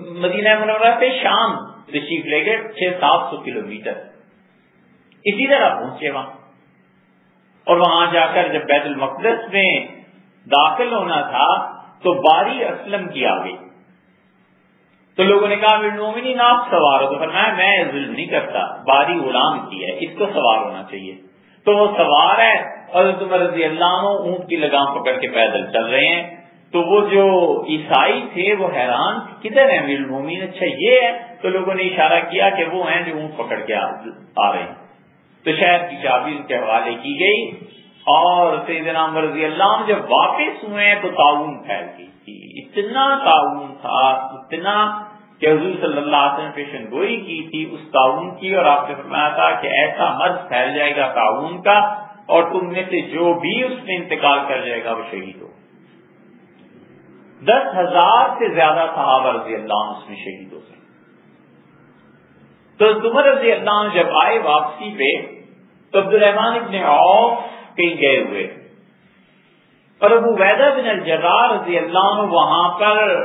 مدینہ منورہ سے شام تشریف لے گئے، چھ، سات سو کلو میٹر اسی طرح پہنچے وہاں۔ اور وہاں جا کر جب بیت المقدس میں داخل ہونا تھا، تو باری اسلم کی آ گئی تو لوگوں نے کہا نومنی آپ سوار ہو تو فرمایا، میں ظلم نہیں کرتا، باری غلام کی ہے، اس کو سوار ہونا چاہیے۔ تو وہ سوار ہے اور رضی اللہ اونٹ کی لگام پکڑ کے پیدل چل رہے ہیں۔ تو وہ جو عیسائی تھے، وہ حیران کدھر ہیں؟ امیر المومین اچھا یہ ہے۔ تو لوگوں نے اشارہ کیا کہ وہ ہیں جو اونٹ پکڑ کے آ رہے ہیں۔ تو شہر کی چابی ان کے حوالے کی گئی۔ اور سیدنا رضی اللہ عنہ جب واپس ہوئے تو تعاون پھیل گئی۔ تھی اتنا تعاون تھا اتنا کہ حضور صلی اللہ علیہ وسلم پیشن گوئی کی تھی اس تعاون کی اور آپ نے فرمایا تھا کہ ایسا مرض پھیل جائے گا تعاون کا اور تم میں سے جو بھی اس میں انتقال کر جائے گا وہ شہید ہو۔ دس ہزار سے زیادہ صحابہ رضی اللہ عنہ اس میں شہید ہو سکے تو عمر رضی اللہ عنہ جب آئے واپسی پہ، تو عبد الرحمان ابن عوف کہیں گئے ہوئے۔ اور ابو ویدہ بن الجرار رضی اللہ عنہ وہاں پر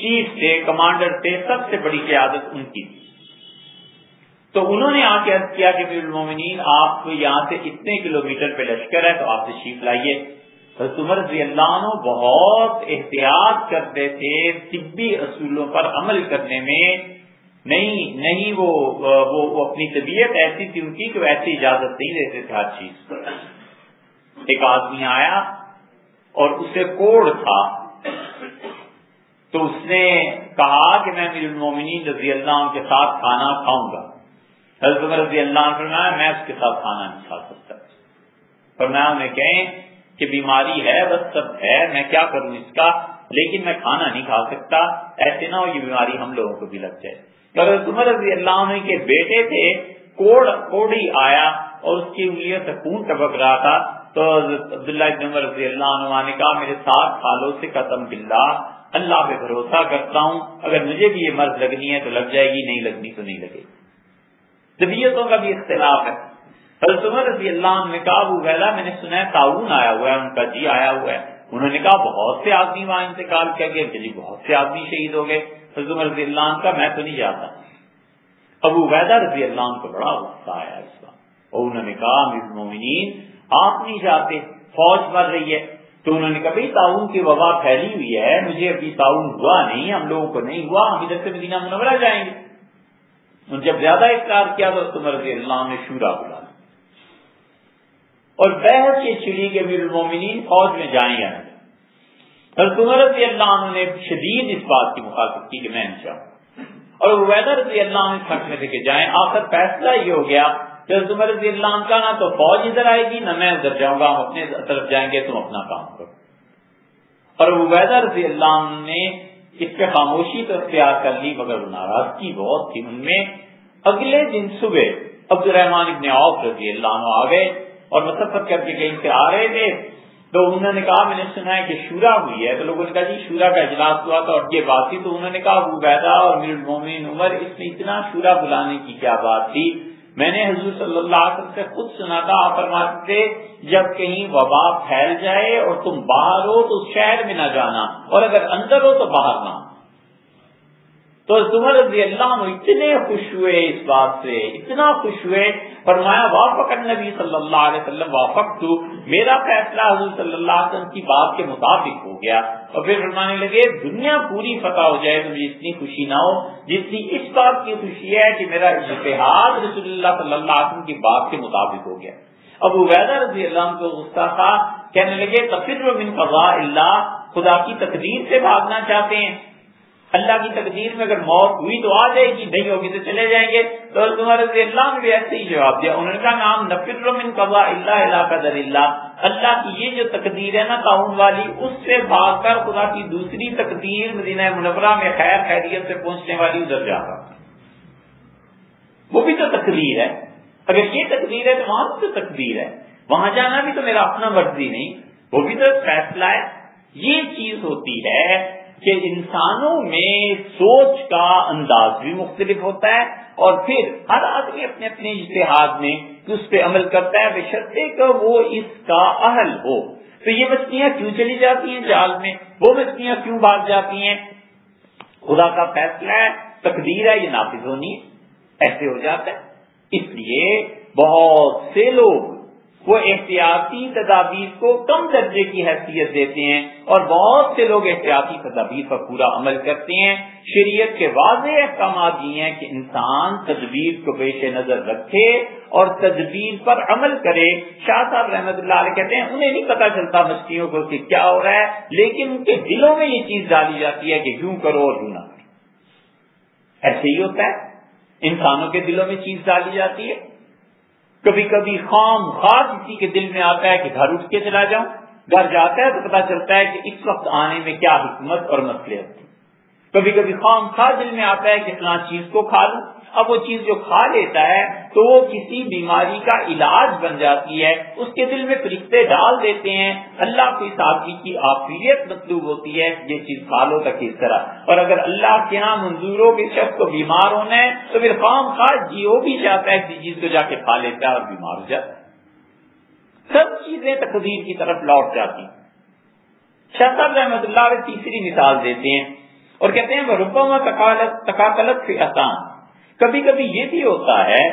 چیف تھے کمانڈر تھے سب سے بڑی قیادت ان کی تو انہوں نے آ کے عرض کیا کہ المومنین آپ کو یہاں سے اتنے کلومیٹر پہ لشکر ہے تو آپ تشریف لائیے۔ عمر رضی اللہ عنہ بہت احتیاط کرتے تھے طبی اصولوں پر عمل کرنے میں۔ نہیں نہیں وہ وہ, وہ اپنی طبیعت ایسی تھی ان کی کہ وہ ایسی اجازت نہیں دیتے تھے ہر چیز۔ ایک آدمی آیا اور اسے کوڑ تھا۔ تو اس نے کہا کہ میں میری المومنین رضی اللہ عنہ کے ساتھ کھانا کھاؤں گا۔ حضرت رضی اللہ عنہ فرمایا، میں اس کے ساتھ کھانا نہیں کھا سکتا۔ فرمایا انہیں کہیں کہ بیماری ہے، بس سب ہے، میں کیا کروں اس کا؟ لیکن میں کھانا نہیں کھا سکتا۔ ایسے نہ ہو یہ بیماری ہم لوگوں کو بھی لگ جائے۔ اگر عمر رضی اللہ عنہ کے بیٹے تھے، کوڑ، کوڑی آیا اور اس کی انگلیوں سے خون ٹپک رہا تھا۔ تو عبداللہ ابن عمر رضی اللہ عنہ نے کہا، میرے ساتھ کھالوں سے قسم باللہ۔ اللہ پہ بھروسہ کرتا ہوں، اگر مجھے بھی یہ مرض لگنی ہے تو لگ جائے گی، نہیں لگنی تو نہیں لگے گی۔ طبیعتوں کا بھی اختلاف ہے۔ حضرت عمر رضی اللہ عنہ نے کہا وہ ویلا میں نے سنا ہے، تعاون آیا ہوا ہے، ان کا جی آیا ہوا ہے۔ انہوں نے کہا، بہت سے آدمی وہاں انتقال کیا گیا جی بہت سے آدمی شہید ہو گئے۔ حضرت عمر رضی اللہ عنہ کا، میں تو نہیں جاتا۔ ابو ویدا رضی اللہ عنہ کو بڑا غصہ آیا اس کا اور انہوں نے کہا مومنین آپ نہیں جاتے، فوج مر رہی ہے۔ تو انہوں نے کہا، بھائی تعاون کی وبا پھیلی ہوئی ہے، مجھے ابھی تعاون ہوا نہیں، ہم لوگوں کو نہیں ہوا، ہم ادھر سے مدینہ منورہ جائیں گے. جب زیادہ اقرار کیا تو تمہر رضی اللہ نے شورا بلا اور بحث یہ چلی کہ امیر المومنین فوج میں جائیں یا نہیں۔ عمر رضی اللہ عنہ نے شدید اس بات کی مخالفت کی کہ میں نہیں چاہوں اور عبیدہ رضی اللہ عنہ سخت میں تھے کہ جائیں، آخر فیصلہ یہ ہو گیا عمر رضی اللہ عنہ کا نہ تو فوج ادھر آئے گی، نہ میں ادھر جاؤں گا، ہم اپنے طرف جائیں گے، تم اپنا کام کرو۔ اور عبیدہ رضی اللہ عنہ نے اس پہ خاموشی تو اختیار کر لی، مگر ناراضگی بہت تھی۔ ان میں اگلے دن صبح عبد الرحمان ابن عوف رضی اللہ عنہ آ گئے اور مسفت کر کے کہیں سے آ رہے تھے۔ تو انہوں نے کہا، میں نے سنا ہے کہ شورا ہوئی ہے۔ تو لوگوں نے کہا جی شورا کا اجلاس ہوا تھا اور یہ بات تھی۔ تو انہوں نے کہا، ابو بیدا اور میر المومن عمر، اس میں اتنا شورا بلانے کی کیا بات تھی؟ میں نے حضور صلی اللہ علیہ وسلم سے خود سنا تھا، آپ فرماتے جب کہیں وبا پھیل جائے اور تم باہر ہو تو اس شہر میں نہ جانا، اور اگر اندر ہو تو باہر نہ۔ تو عمر رضی اللہ عنہ اتنے خوش ہوئے اس بات سے، اتنا خوش ہوئے۔ فرمایا وافق نبی صلی اللہ علیہ وسلم وافق تو۔ میرا فیصلہ حضور صلی اللہ علیہ وسلم کی بات کے مطابق ہو گیا۔ اور پھر فرمانے لگے، دنیا پوری فتح ہو جائے تو مجھے اتنی خوشی نہ ہو۔ جتنی اس بات کی خوشی ہے کہ میرا اتحاد رسول اللہ صلی اللہ علیہ وسلم کی بات کے مطابق ہو گیا۔ ابو ویدہ رضی اللہ عنہ کو غصہ تھا، کہنے لگے تفر من قضاء اللہ، خدا کی تقدیر سے بھاگنا چاہتے ہیں۔ اللہ کی تقدیر میں اگر موت ہوئی تو آ جائے گی، نہیں ہوگی تو چلے جائیں گے۔ تو رضی اللہ نے بھی ایسے ہی جواب دیا۔ انہوں نے کہا نام نفر من اللہ اللہ قدر اللہ۔ اللہ کی یہ جو تقدیر ہے نا تعاون والی، اس سے بھاگ کر خدا کی دوسری تقدیر مدینہ منورہ میں خیر خیریت سے پہنچنے والی ادھر جا کر وہ بھی تو تقدیر ہے۔ اگر یہ تقدیر ہے تو وہاں تو تقدیر ہے۔ وہاں جانا بھی تو میرا اپنا مرضی نہیں۔ وہ بھی تو فیصلہ ہے۔ یہ چیز ہوتی ہے کہ انسانوں میں سوچ کا انداز بھی مختلف ہوتا ہے اور پھر ہر آدمی اپنے اپنے اشتہاد میں اس پہ عمل کرتا ہے بشرطے کا وہ اس کا اہل ہو۔ تو یہ مچھلیاں کیوں چلی جاتی ہیں جال میں؟ وہ مچھلیاں کیوں بھاگ جاتی ہیں؟ خدا کا فیصلہ ہے، تقدیر ہے، یہ نافذ ہونی ایسے ہو جاتا ہے۔ اس لیے بہت سے لوگ وہ احتیاطی تدابیر کو کم درجے کی حیثیت دیتے ہیں اور بہت سے لوگ احتیاطی تدابیر پر پورا عمل کرتے ہیں۔ شریعت کے واضح احکامات یہ ہیں کہ انسان تدبیر کو پیش نظر رکھے اور تدبیر پر عمل کرے۔ شاہ صاحب رحمت اللہ علیہ کہتے ہیں، انہیں نہیں پتا چلتا مچھلیوں کو کہ کیا ہو رہا ہے، لیکن ان کے دلوں میں یہ چیز ڈالی جاتی ہے کہ یوں کرو اور یوں نہ کرو۔ ایسے ہی ہوتا ہے۔ انسانوں کے دلوں میں چیز ڈالی جاتی ہے۔ کبھی کبھی خام خاص کسی کے دل میں آتا ہے کہ گھر اٹھ کے چلا جاؤں۔ گھر جاتا ہے تو پتا چلتا ہے کہ اس وقت آنے میں کیا حکمت اور مسئلے تھی کبھی کبھی خام خواہ دل میں آتا ہے کہ فلاں چیز کو کھا لوں۔ اب وہ چیز جو کھا لیتا ہے تو وہ کسی بیماری کا علاج بن جاتی ہے۔ اس کے دل میں فرشتے ڈال دیتے ہیں۔ اللہ کو اس آدمی کی آفیت مطلوب ہوتی ہے۔ یہ چیز کھا لو تک اس طرح۔ اور اگر اللہ کے یہاں منظور ہو کہ شخص کو بیمار ہونا ہے تو پھر خام خواہ جیو بھی جاتا ہے۔ کسی چیز کو جا کے کھا لیتا ہے اور بیمار ہو جاتا ہے۔ سب چیزیں تقدیر کی طرف لوٹ جاتی شاہ صاحب رحمت اللہ تیسری مثال دیتے ہیں۔ اور کہتے ہیں ربما تقاطلت سے آسان کبھی کبھی یہ بھی ہوتا ہے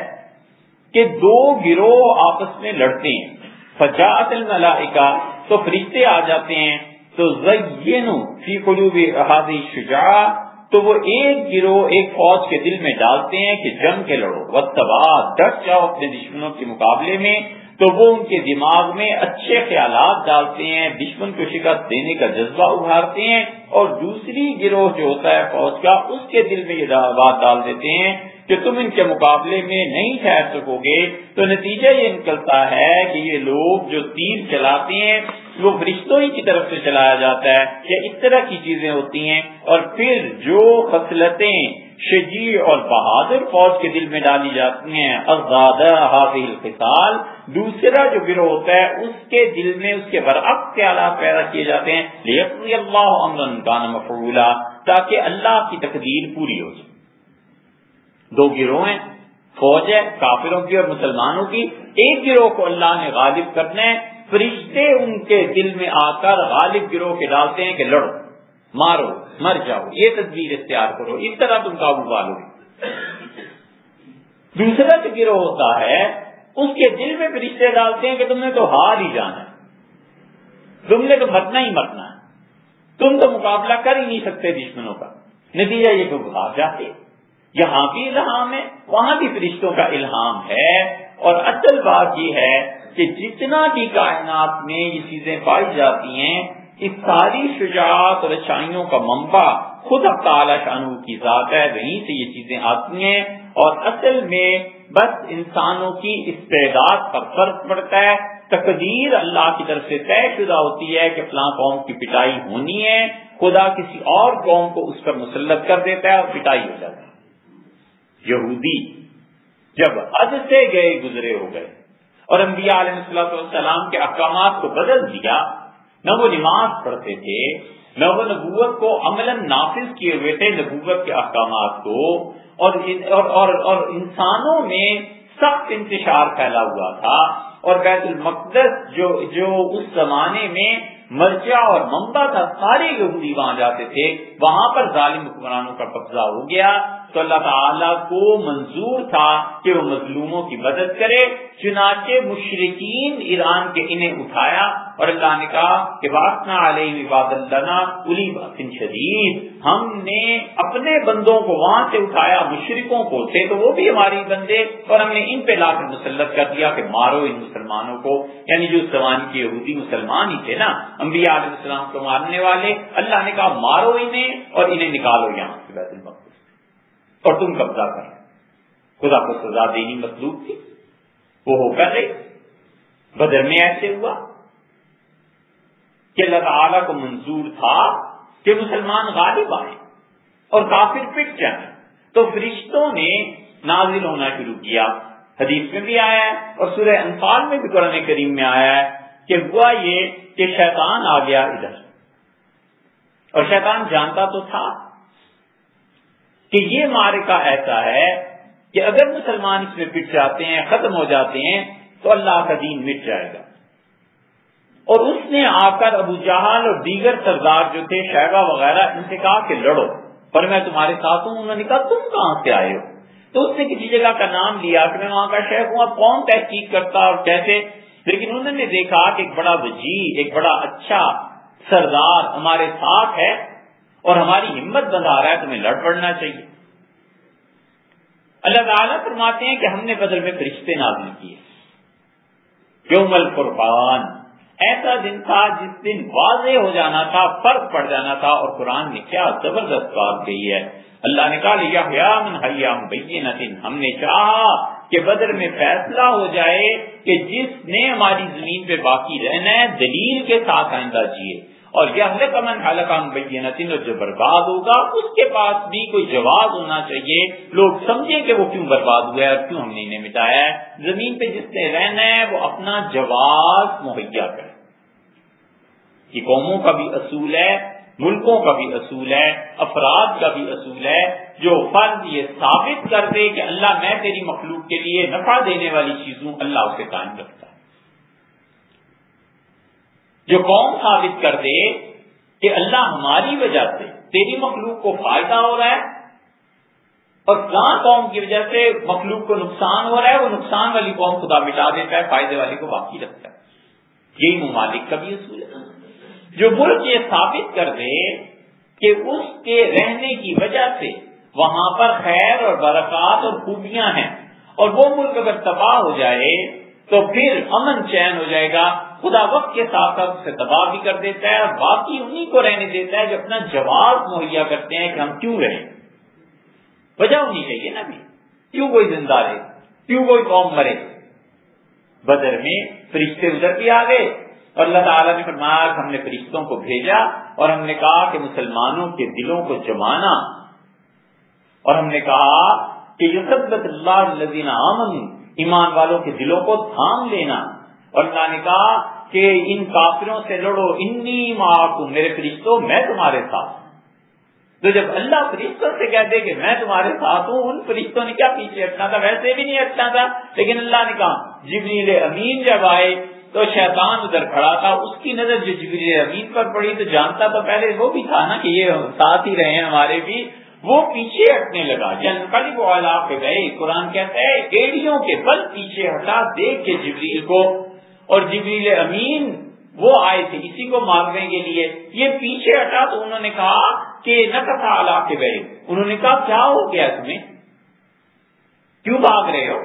کہ دو گروہ آپس میں لڑتے ہیں۔ فجاعت الملائکہ، تو فرشتے آ جاتے ہیں۔ تو زینو فی قلوب حاضی شجاع تو وہ ایک گروہ ایک فوج کے دل میں ڈالتے ہیں کہ جنگ کے لڑو۔ وتبا ڈٹ جاؤ اپنے دشمنوں کے مقابلے میں۔ تو وہ ان کے دماغ میں اچھے خیالات ڈالتے ہیں، دشمن کو شکست دینے کا جذبہ ابھارتے ہیں اور دوسری گروہ جو ہوتا ہے فوج کا، اس کے دل میں یہ بات ڈال دیتے ہیں کہ تم ان کے مقابلے میں نہیں ٹھہر سکو گے، تو نتیجہ یہ نکلتا ہے کہ یہ لوگ جو تیر چلاتے ہیں، وہ فرشتوں ہی کی طرف سے چلایا جاتا ہے یا اس طرح کی چیزیں ہوتی ہیں۔ اور پھر جو خصلتیں شجی اور بہادر فوج کے دل میں ڈالی جاتی ہیں ازادہ حاضل خصال دوسرا جو گروہ ہوتا ہے، اس کے دل میں اس کے برعکس خیالات پیدا کیے جاتے ہیں۔ لیکن اللہ امن کا مفعولا، تاکہ اللہ کی تقدیر پوری ہو جائے۔ دو گروہ ہیں، فوج ہے، کافروں کی اور مسلمانوں کی۔ ایک گروہ کو اللہ نے غالب کرنا ہے، فرشتے ان کے دل میں آ کر غالب گروہ کے ڈالتے ہیں کہ لڑو، مارو، مر جاؤ، یہ تدبیر اختیار کرو، اس طرح تم قابو پالو دوسرا جو گروہ ہوتا ہے، اس کے دل میں رشتے ڈالتے ہیں کہ تم نے تو ہار ہی جانا ہے۔ تم نے تو مرنا ہی مرنا ہے۔ تم تو مقابلہ کر ہی نہیں سکتے دشمنوں کا۔ نتیجہ یہ تو بھاگ جاتے یہاں بھی الہام ہے، وہاں بھی فرشتوں کا الہام ہے۔ اور اصل بات یہ ہے کہ جتنا بھی کائنات میں یہ چیزیں پائی جاتی ہیں، اس ساری شجاعت اور اچھائیوں کا منبع خود اب تعالی شانو کی ذات ہے، وہیں سے یہ چیزیں آتی ہیں۔ اور اصل میں بس انسانوں کی استعداد پر فرق پڑتا ہے۔ تقدیر اللہ کی طرف سے طے شدہ ہوتی ہے کہ فلاں قوم کی پٹائی ہونی ہے۔ خدا کسی اور قوم کو اس پر مسلط کر دیتا ہے اور پٹائی ہو جاتی ہے۔ یہودی جب حد سے گئے گزرے ہو گئے۔ اور انبیاء علیہ السلام کے احکامات کو بدل دیا۔ نہ وہ نماز پڑھتے تھے نہ وہ نبوت کو عمل نافذ کیے ہوئے تھے نبوت کے احکامات کو۔ اور اور, اور, اور انسانوں میں سخت انتشار پھیلا ہوا تھا۔ اور بیت المقدس جو جو اس زمانے میں مرچا اور ممبا تھا سارے یہودی وہاں جاتے تھے۔ وہاں پر ظالم حکمرانوں کا قبضہ ہو گیا۔ تو اللہ تعالیٰ کو منظور تھا کہ وہ مظلوموں کی مدد کرے، چنانچہ مشرقین ایران کے انہیں اٹھایا اور اللہ نے کہا کہ واسنا علیہ وباد اللہ باسن شدید، ہم نے اپنے بندوں کو وہاں سے اٹھایا مشرقوں کو تھے تو وہ بھی ہماری بندے اور ہم نے ان پہ لا کر مسلط کر دیا کہ مارو ان مسلمانوں کو۔ یعنی جو زبان کے یہودی مسلمان ہی تھے نا، انبیاء علیہ السلام کو مارنے والے، اللہ نے کہا مارو انہیں اور انہیں نکالو یہاں سے بیت المقدس۔ اور تم قبضہ کر خدا کو سزا دینی مطلوب تھی۔ وہ ہو کر رہی بدر میں ایسے ہوا کہ اللہ تعالیٰ کو منظور تھا کہ مسلمان غالب آئے اور کافر پٹ جائیں تو فرشتوں نے نازل ہونا شروع کیا۔ حدیث میں بھی آیا ہے اور سورہ انفال میں بھی قرآن کریم میں آیا ہے کہ ہوا یہ کہ شیطان آ گیا ادھر۔ اور شیطان جانتا تو تھا۔ کہ یہ مارکا ایسا ہے کہ اگر مسلمان اس میں پٹ جاتے ہیں، ختم ہو جاتے ہیں، تو اللہ کا دین مٹ جائے گا۔ اور اس نے آ کر ابو جہال اور دیگر سردار جو تھے شہبہ وغیرہ، ان سے کہا کہ لڑو۔ پر میں تمہارے ساتھ ہوں انہوں نے کہا، تم کہاں سے آئے ہو؟ تو اس نے کسی جگہ کا نام لیا کہ میں وہاں کا شیخ ہوں۔ اب کون تحقیق کرتا اور کیسے؟ لیکن انہوں نے دیکھا کہ ایک بڑا وزیر، ایک بڑا اچھا سردار ہمارے ساتھ ہے۔ اور ہماری ہمت بندھا رہا ہے تمہیں لڑ پڑنا چاہیے۔ اللہ تعالیٰ فرماتے ہیں کہ ہم نے بدل میں فرشتے نازل کیے۔ یوم القربان۔ ایسا دن تھا جس دن واضح ہو جانا تھا، فرق پڑ جانا تھا اور قرآن نے کیا زبردست بات کہی ہے۔ اللہ نے کہا لیا ہم نے چاہا کہ بدر میں فیصلہ ہو جائے کہ جس نے ہماری زمین پہ باقی رہنا ہے، دلیل کے ساتھ آئندہ جیے۔ اور یہ امن حلقام بینتن جو برباد ہوگا، اس کے پاس بھی کوئی جواز ہونا چاہیے۔ لوگ سمجھیں کہ وہ کیوں برباد ہوا ہے اور کیوں ہم نے انہیں مٹایا ہے۔ زمین پہ جس نے رہنا ہے، وہ اپنا جواز مہیا کرے۔ یہ قوموں کا بھی اصول ہے، ملکوں کا بھی اصول ہے، افراد کا بھی اصول ہے۔ جو فرد یہ ثابت کر دے کہ اللہ میں تیری مخلوق کے لیے نفع دینے والی چیزوں، اللہ اسے قائم رکھتا ہے۔ جو قوم ثابت کر دے کہ اللہ ہماری وجہ سے تیری مخلوق کو فائدہ ہو رہا ہے اور کہاں قوم کی وجہ سے مخلوق کو نقصان ہو رہا ہے، وہ نقصان والی قوم خدا مٹا دیتا ہے، فائدے والی کو باقی رکھتا ہے۔ یہی ممالک کا بھی اصول ہے۔ جو ملک یہ ثابت کر دے کہ اس کے رہنے کی وجہ سے وہاں پر خیر اور برکات اور خوبیاں ہیں اور وہ ملک اگر تباہ ہو جائے تو پھر امن چین ہو جائے گا۔ خدا وقت کے ساتھ ساتھ اسے تباہ بھی کر دیتا ہے اور باقی انہی کو رہنے دیتا ہے جو اپنا جواب مہیا کرتے ہیں کہ ہم کیوں رہیں؟ وجہ ہونی چاہیے نا بھی۔ کیوں کوئی زندہ رہے؟ کیوں کوئی قوم مرے؟ بدر میں فرشتے ادھر بھی آ گئے اور اللہ تعالیٰ نے فرمایا کہ ہم نے فرشتوں کو بھیجا اور ہم نے کہا کہ مسلمانوں کے دلوں کو جمانا۔ اور ہم نے کہا کہ یوسف اللہ امن ایمان والوں کے دلوں کو تھام لینا۔ اور اللہ نے کہا کہ ان کافروں سے لڑو، انی معاکم، میرے فرشتوں میں تمہارے ساتھ تو جب اللہ فرشتوں سے کہتے کہ میں تمہارے ساتھ ہوں، ان فرشتوں نے کیا پیچھے ہٹنا تھا؟ ویسے بھی نہیں ہٹنا تھا، لیکن اللہ نے کہا، جبریل امین جب آئے تو شیطان ادھر کھڑا تھا۔ اس کی نظر جو جبریل امین پر پڑی تو جانتا تو پہلے وہ بھی تھا نا کہ یہ ساتھ ہی رہے ہیں ہمارے بھی۔ وہ پیچھے ہٹنے لگا۔ جن کلی وہ پہ گئے۔ قرآن کہتا ہے، ایڑیوں کے بل پیچھے ہٹا، دیکھ کے جبریل کو اور جبریل امین وہ آئے تھے، اسی کو مانگنے کے لیے۔ یہ پیچھے ہٹا تو انہوں نے کہا کہ نہ کتھا کے گئے انہوں نے کہا، کیا ہو گیا تمہیں؟ کیوں بھاگ رہے ہو؟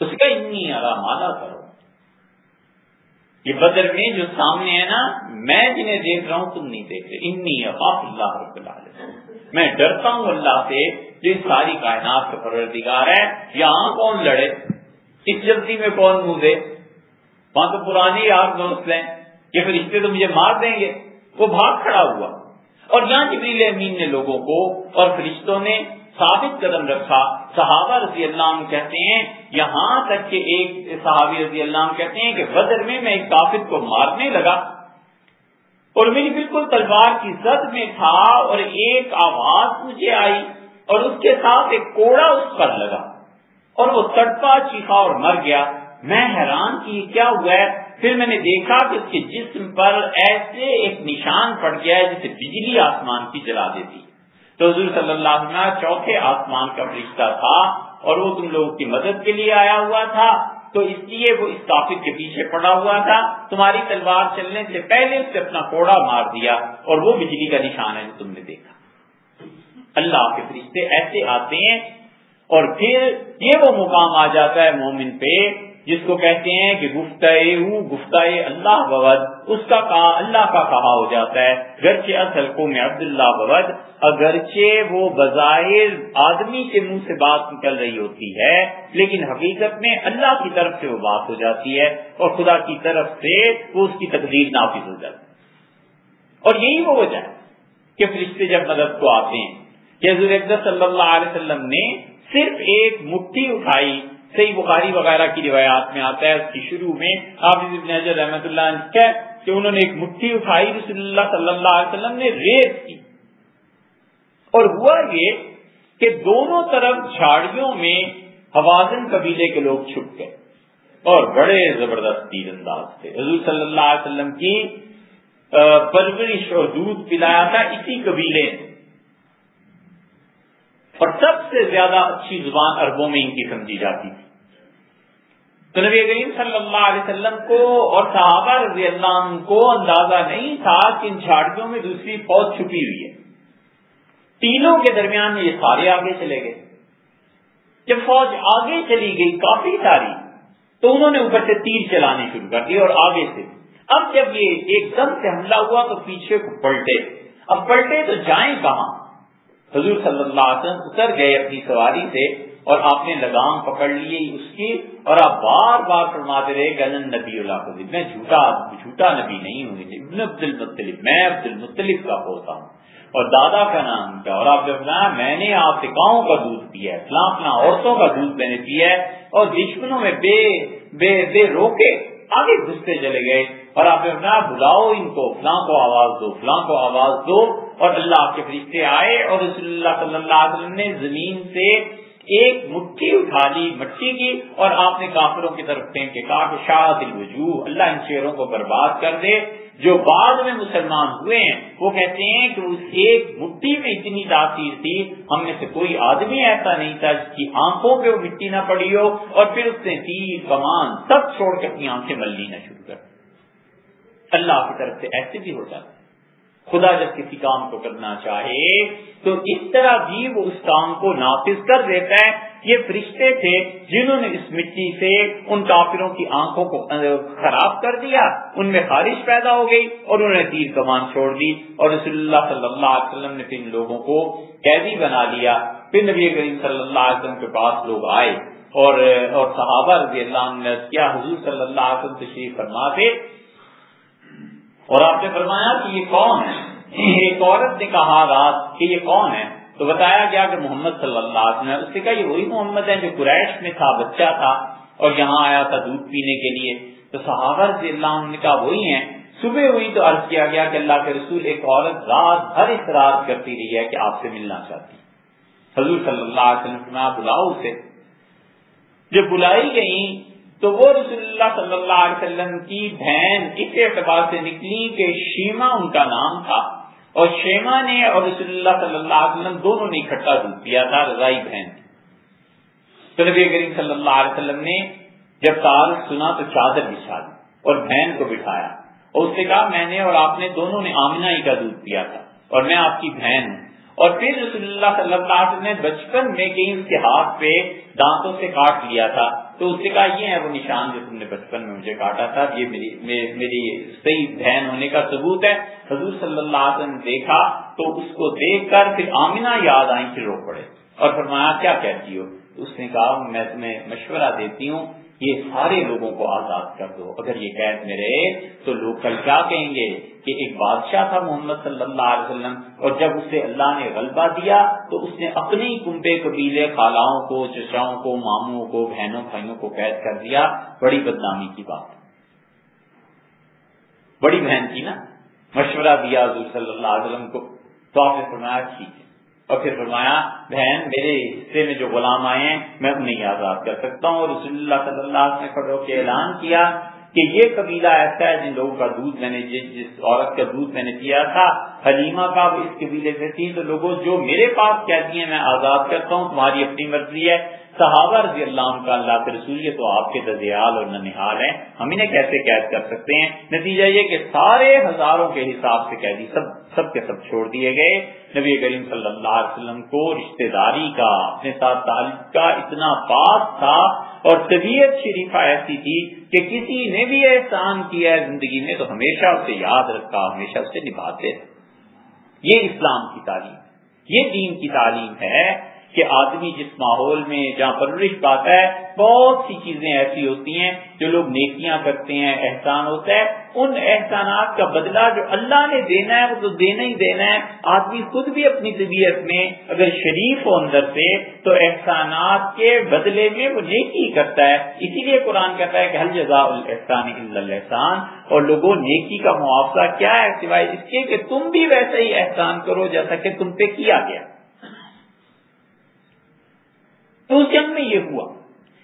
اس کا اتنی مانا کرو یہ بدر میں جو سامنے ہے نا، میں جنہیں دیکھ رہا ہوں، تم نہیں دیکھ رہے۔ انی اللہ رب العالمین۔ میں ڈرتا ہوں اللہ سے، جو ساری کائنات کا پروردگار ہے یہاں کون لڑے؟ اس جلدی میں کون منہ دے؟ وہاں تو پرانی یار دوست لیں کہ پھر رشتے تو مجھے مار دیں گے۔ وہ بھاگ کھڑا ہوا۔ اور یہاں جبریل امین نے لوگوں کو اور فرشتوں نے ثابت قدم رکھا۔ صحابہ رضی اللہ عنہ کہتے ہیں، یہاں تک کہ ایک صحابی رضی اللہ عنہ کہتے ہیں کہ بدر میں میں ایک کافر کو مارنے لگا۔ اور میری بالکل تلوار کی زد میں تھا اور ایک آواز مجھے آئی اور اس کے ساتھ ایک کوڑا اس پر لگا۔ اور وہ تڑپا چیخا اور مر گیا۔ میں حیران کی کیا ہوا ہے؟ پھر میں نے دیکھا کہ اس کے جسم پر ایسے ایک نشان پڑ گیا ہے جسے بجلی آسمان کی جلا دیتی۔ تو حضور صلی اللہ علیہ وسلم چوتھے آسمان کا فرشتہ تھا اور وہ تم لوگوں کی مدد کے لیے آیا ہوا تھا۔ تو اس لیے وہ اس کافر کے پیچھے پڑا ہوا تھا۔ تمہاری تلوار چلنے سے پہلے اس سے اپنا کوڑا مار دیا اور وہ بجلی کا نشان ہے جو تم نے دیکھا۔ اللہ کے فرشتے ایسے آتے ہیں اور پھر یہ وہ مقام آ جاتا ہے مومن پہ، جس کو کہتے ہیں کہ گفتہ گفتہ اللہ بود اس کا کہا، اللہ کا کہا ہو جاتا ہے۔ گرچہ اصل کو میں عبد اللہ بود اگرچہ وہ بظاہر آدمی کے منہ سے بات نکل رہی ہوتی ہے، لیکن حقیقت میں اللہ کی طرف سے وہ بات ہو جاتی ہے اور خدا کی طرف سے وہ اس کی تقدیر نافذ ہو جاتی ہے۔ اور یہی وہ وجہ ہے کہ فرشتے جب مدد کو آتے ہیں، کہ حضور صلی اللہ علیہ وسلم نے صرف ایک مٹھی اٹھائی، صحیح بخاری وغیرہ کی روایات میں آتا ہے اس کی شروع میں، حافظ ابن حجر رحمت اللہ عنہ کہ انہوں نے ایک مٹھی اٹھائی رسول اللہ صلی اللہ علیہ وسلم نے ریس کی۔ اور ہوا یہ کہ دونوں طرف جھاڑیوں میں حوازن قبیلے کے لوگ چھپ گئے اور بڑے زبردست تیر انداز تھے۔ حضور صلی اللہ علیہ وسلم کی پرورش اور دودھ پلایا تھا اسی قبیلے نے اور سب سے زیادہ اچھی زبان عربوں میں ان کی سمجھی جاتی تھی۔ تو نبی کریم صلی اللہ علیہ وسلم کو اور صحابہ رضی اللہ عنہ کو اندازہ نہیں تھا کہ ان جھاڑیوں میں دوسری فوج چھپی ہوئی ہے۔ تینوں کے درمیان میں یہ سارے آگے چلے گئے۔ جب فوج آگے چلی گئی کافی ساری، تو انہوں نے اوپر سے تیر چلانے شروع کر دیے اور آگے سے۔ اب جب یہ ایک دم سے حملہ ہوا تو پیچھے کو پلٹے۔ اب پلٹے تو جائیں کہاں؟ حضور صلی اللہ علیہ وسلم اتر گئے اپنی سواری سے اور آپ نے لگام پکڑ لی اس کی اور آپ بار بار فرماتے رہے گنن نبی اللہ کو میں جھوٹا جھوٹا نبی نہیں ہوں ابن عبد المطلب، میں عبد المطلب کا ہوتا ہوں۔ اور دادا کا نام کیا؟ اور آپ نے بتایا میں نے آپ سے گاؤں کا دودھ پیا ہے، فلاں فلاں عورتوں کا دودھ میں نے پیا ہے۔ اور دشمنوں میں بے بے بے روکے آگے گھستے چلے گئے۔ اور آپ نے بتایا بلاؤ ان کو، فلاں کو آواز دو، فلاں کو آواز دو۔ اور اللہ کے فرشتے آئے اور رسول اللہ صلی اللہ علیہ وسلم نے زمین سے ایک مٹھی اٹھا لی مٹی کی اور آپ نے کافروں کی طرف پھینک کے کہا کہ شاہ دل وجوہ اللہ ان شیروں کو برباد کر دے۔ جو بعد میں مسلمان ہوئے ہیں، وہ کہتے ہیں کہ اس ایک مٹھی میں اتنی تاثیر تھی، ہم میں سے کوئی آدمی ایسا نہیں تھا جس کی آنکھوں پہ وہ مٹی نہ پڑی ہو اور پھر اس نے تیر، کمان سب چھوڑ کے اپنی آنکھیں ملنی نہ شروع کر اللہ کی طرف سے ایسے بھی ہو جاتا۔ خدا جب کسی کام کو کرنا چاہے تو اس طرح بھی وہ اس کام کو نافذ کر دیتا ہے۔ یہ فرشتے تھے جنہوں نے اس مٹی سے ان کافروں کی آنکھوں کو خراب کر دیا۔ ان میں خارش پیدا ہو گئی اور انہوں نے تیر کمان چھوڑ دی۔ اور رسول اللہ صلی اللہ علیہ وسلم نے ان لوگوں کو قیدی بنا لیا۔ پھر نبی کریم صلی اللہ علیہ وسلم کے پاس لوگ آئے اور اور صحابہ رضی اللہ عنہ کیا؟ حضور صلی اللہ علیہ وسلم تشریف فرما تھے۔ اور آپ نے فرمایا کہ یہ کون ہے؟ ایک عورت نے کہا رات کہ یہ کون ہے؟ تو بتایا گیا کہ محمد صلی اللہ علیہ وسلم، اس نے کہا یہ وہی محمد ہے جو قریش میں تھا، بچہ تھا اور یہاں آیا تھا دودھ پینے کے لیے۔ تو صحابہ رضی اللہ عنہ نے کہا وہی ہیں۔ صبح ہوئی تو عرض کیا گیا کہ اللہ کے رسول ایک عورت رات بھر اصرار کرتی رہی ہے کہ آپ سے ملنا چاہتی۔ حضور صلی اللہ علیہ وسلم بلاؤ اسے۔ جب بلائی گئی تو وہ رسول اللہ صلی اللہ علیہ وسلم کی بہن اس اعتبار سے نکلی کہ شیما ان کا نام تھا اور شیما نے اور رسول اللہ صلی اللہ علیہ وسلم دونوں نے اکٹھا دودھ پیا تھا، رضائی بہن تو نبی کریم صلی اللہ علیہ وسلم نے جب تعارف سنا تو چادر بچھا دی اور بہن کو بٹھایا اور اس سے کہا، میں نے اور آپ نے دونوں نے آمنا ہی کا دودھ پیا تھا اور میں آپ کی بہن ہوں۔ اور پھر رسول اللہ صلی اللہ علیہ وسلم نے بچپن میں کہیں اس کے ہاتھ پہ دانتوں سے کاٹ لیا تھا۔ تو اس نے کہا، یہ ہے وہ نشان جو تم نے بچپن میں مجھے کاٹا تھا، یہ میری میری صحیح بہن ہونے کا ثبوت ہے۔ حضور صلی اللہ علیہ وسلم نے دیکھا، تو اس کو دیکھ کر پھر آمینہ یاد آئی پھر رو پڑے۔ اور فرمایا، کیا کہتی ہو؟ اس نے کہا، میں تمہیں مشورہ دیتی ہوں یہ سارے لوگوں کو آزاد کر دو۔ اگر یہ قید میں رہے تو لوگ کل کیا کہیں گے کہ ایک بادشاہ تھا محمد صلی اللہ علیہ وسلم اور جب اسے اللہ نے غلبہ دیا تو اس نے اپنی کنبے قبیلے خالاؤں کو، چچاؤں کو، ماموں کو، بہنوں، بھائیوں کو قید کر دیا۔ بڑی بدنامی کی بات۔ بڑی بہن تھی نا؟ مشورہ دیا حضور صلی اللہ علیہ وسلم کو۔ تو آپ نے فرمایا ٹھیک ہے۔ اور پھر فرمایا، بہن، میرے حصے میں جو غلام آئے ہیں، میں انہیں آزاد کر سکتا ہوں. اور رسول اللہ صلی اللہ علیہ وسلم نے کے اعلان کیا کہ یہ قبیلہ ایسا ہے جن لوگوں کا دودھ میں نے جس عورت کا دودھ میں نے پیا تھا، حلیمہ کا وہ اس قبیلے سے تھی تو لوگوں، جو میرے پاس کہتی ہیں، میں آزاد کرتا ہوں، تمہاری اپنی مرضی ہے صحابہ رضی اللہ عنہ کا اللہ کے رسول یہ تو آپ کے دزیال اور ننحال ہیں، ہم انہیں کیسے قید کر سکتے ہیں؟ نتیجہ یہ کہ سارے ہزاروں کے حساب سے قیدی سب سب کے سب چھوڑ دیے گئے۔ نبی کریم صلی اللہ علیہ وسلم کو رشتہ داری کا، اپنے ساتھ تعلق کا اتنا پاس تھا اور طبیعت شریفہ ایسی تھی کہ کسی نے بھی احسان کیا ہے زندگی میں تو ہمیشہ اسے یاد رکھا، ہمیشہ اسے نبھاتے یہ اسلام کی تعلیم یہ دین کی تعلیم ہے۔ کہ آدمی جس ماحول میں جہاں پرورش پاتا ہے، بہت سی چیزیں ایسی ہوتی ہیں جو لوگ نیکیاں کرتے ہیں، احسان ہوتا ہے۔ ان احسانات کا بدلہ جو اللہ نے دینا ہے، وہ تو دینا ہی دینا ہے۔ آدمی خود بھی اپنی طبیعت میں اگر شریف ہو اندر سے، تو احسانات کے بدلے میں وہ نیکی کرتا ہے۔ اسی لیے قرآن کہتا ہے کہ حل جزا الحسان الحسان اور لوگوں، نیکی کا معاوضہ کیا ہے سوائے اس کے کہ تم بھی ویسے ہی احسان کرو جیسا کہ تم پہ کیا گیا۔ تو اس جنگ میں یہ ہوا۔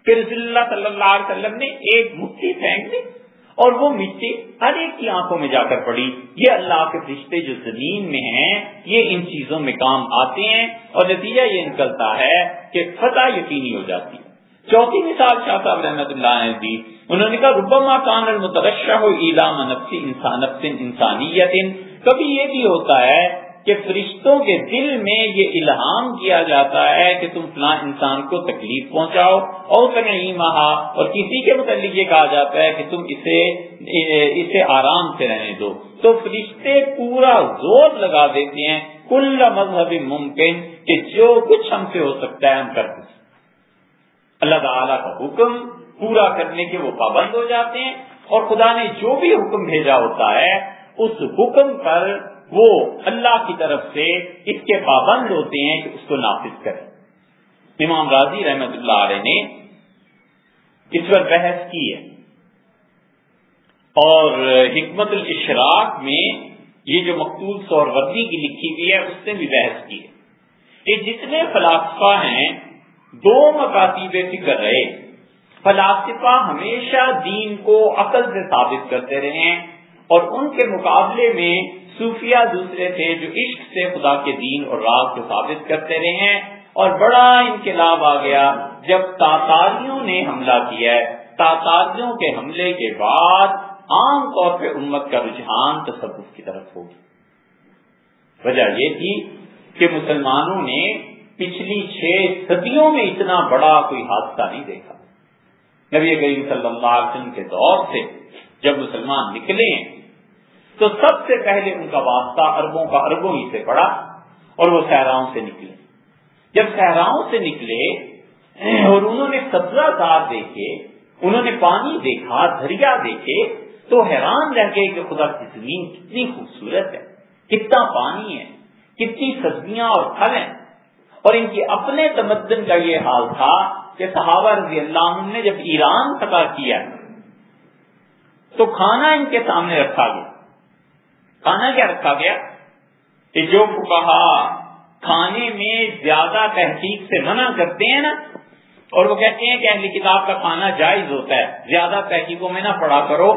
کہ رسول اللہ صلی اللہ علیہ وسلم نے ایک مٹھی پھینک دی اور وہ مٹی ہر ایک کی آنکھوں میں جا کر پڑی۔ یہ اللہ کے رشتے جو زمین میں ہیں، یہ ان چیزوں میں کام آتے ہیں اور نتیجہ یہ نکلتا ہے کہ فتح یقینی ہو جاتی ہے۔ چوتھی مثال شاہ صاحب رحمت اللہ نے دی۔ انہوں نے کہا، ربما کان المترشہ ہو ایلام نفسی انسان انسانیت کبھی یہ بھی ہوتا ہے کہ فرشتوں کے دل میں یہ الہام کیا جاتا ہے کہ تم فلاں انسان کو تکلیف پہنچاؤ اور مہا، اور کسی کے متعلق یہ کہا جاتا ہے کہ تم اسے اسے آرام سے رہنے دو۔ تو فرشتے پورا زور لگا دیتے ہیں کل مذہب ممکن کہ جو کچھ ہم سے ہو سکتا ہے ہم کر دیں۔ اللہ تعالی کا حکم پورا کرنے کے وہ پابند ہو جاتے ہیں اور خدا نے جو بھی حکم بھیجا ہوتا ہے، اس حکم پر وہ اللہ کی طرف سے اس کے پابند ہوتے ہیں کہ اس کو نافذ کرے امام راضی رحمت اللہ علیہ نے اس پر بحث کی ہے۔ اور حکمت الاشراق میں یہ جو مقتول سور وردی کی لکھی ہوئی ہے، اس نے بھی بحث کی ہے۔ کہ جتنے فلاسفہ ہیں، دو مکاتیب فکر رہے۔ فلاسفہ ہمیشہ دین کو عقل سے ثابت کرتے رہے ہیں اور ان کے مقابلے میں صوفیہ دوسرے تھے جو عشق سے خدا کے دین اور راز کو ثابت کرتے رہے ہیں اور بڑا انقلاب آ گیا جب تاتاریوں نے حملہ کیا ہے۔ تاتاریوں کے حملے کے بعد عام طور پہ امت کا رجحان تصوف کی طرف ہوگی وجہ یہ تھی کہ مسلمانوں نے پچھلی چھ صدیوں میں اتنا بڑا کوئی حادثہ نہیں دیکھا۔ نبی کریم صلی اللہ علیہ وسلم کے دور سے جب مسلمان نکلے تو سب سے پہلے ان کا واسطہ اربوں کا اربوں ہی سے پڑا اور وہ صحراؤں سے نکلے۔ جب صحراؤں سے نکلے اور انہوں نے سبزہ دار دیکھے، انہوں نے پانی دیکھا، دریا دیکھے، تو حیران رہ گئے کہ خدا کی زمین کتنی خوبصورت ہے، کتنا پانی ہے، کتنی سبزیاں اور پھل ہیں۔ اور ان کی اپنے تمدن کا یہ حال تھا کہ صحابہ رضی اللہ عنہ نے جب ایران فتح کیا تو کھانا ان کے سامنے رکھا گیا۔ کھانا کیا رکھا گیا؟ کہ جو کہا کھانے میں زیادہ تحقیق سے منع کرتے ہیں نا، اور وہ کہتے ہیں کہ اہلی کتاب کا کھانا جائز ہوتا ہے، زیادہ تحقیقوں میں نہ پڑا کرو۔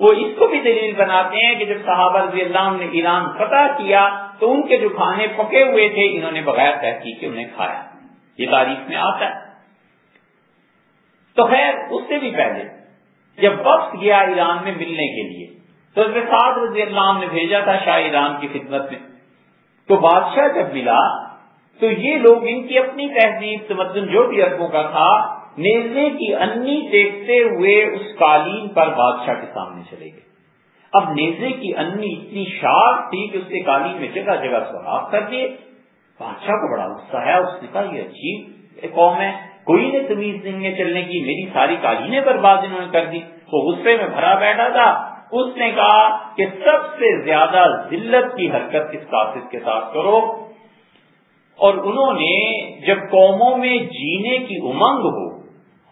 وہ اس کو بھی دلیل بناتے ہیں کہ جب صحابہ رضی اللہ نے ایران فتح کیا، تو ان کے جو کھانے پکے ہوئے تھے، انہوں نے بغیر تحقیق کے انہیں کھایا۔ یہ تاریخ میں آتا ہے۔ تو خیر، اس سے بھی پہلے جب وقت گیا ایران میں ملنے کے لیے تو سعد رضی اللہ عنہ نے بھیجا تھا شاہ ایران کی خدمت میں۔ تو بادشاہ جب ملا، تو یہ لوگ ان کی اپنی تہذیب، تمدن جو بھی اربوں کا تھا نیزے کی انی دیکھتے ہوئے اس قالین پر بادشاہ کے سامنے چلے گئے۔ اب نیزے کی انی اتنی شارپ تھی کہ اس کے قالین میں جگہ جگہ سوراخ کر دیے۔ بادشاہ کو بڑا غصہ ہے، اس نے کہا، یہ عجیب قوم ہے، کوئی نے تمیز نہیں ہے چلنے کی، میری ساری قالینیں برباد انہوں نے کر دی، وہ غصے میں بھرا بیٹھا تھا۔ اس نے کہا کہ سب سے زیادہ ذلت کی حرکت اس قاصد کے ساتھ کرو۔ اور انہوں نے جب قوموں میں جینے کی امنگ ہو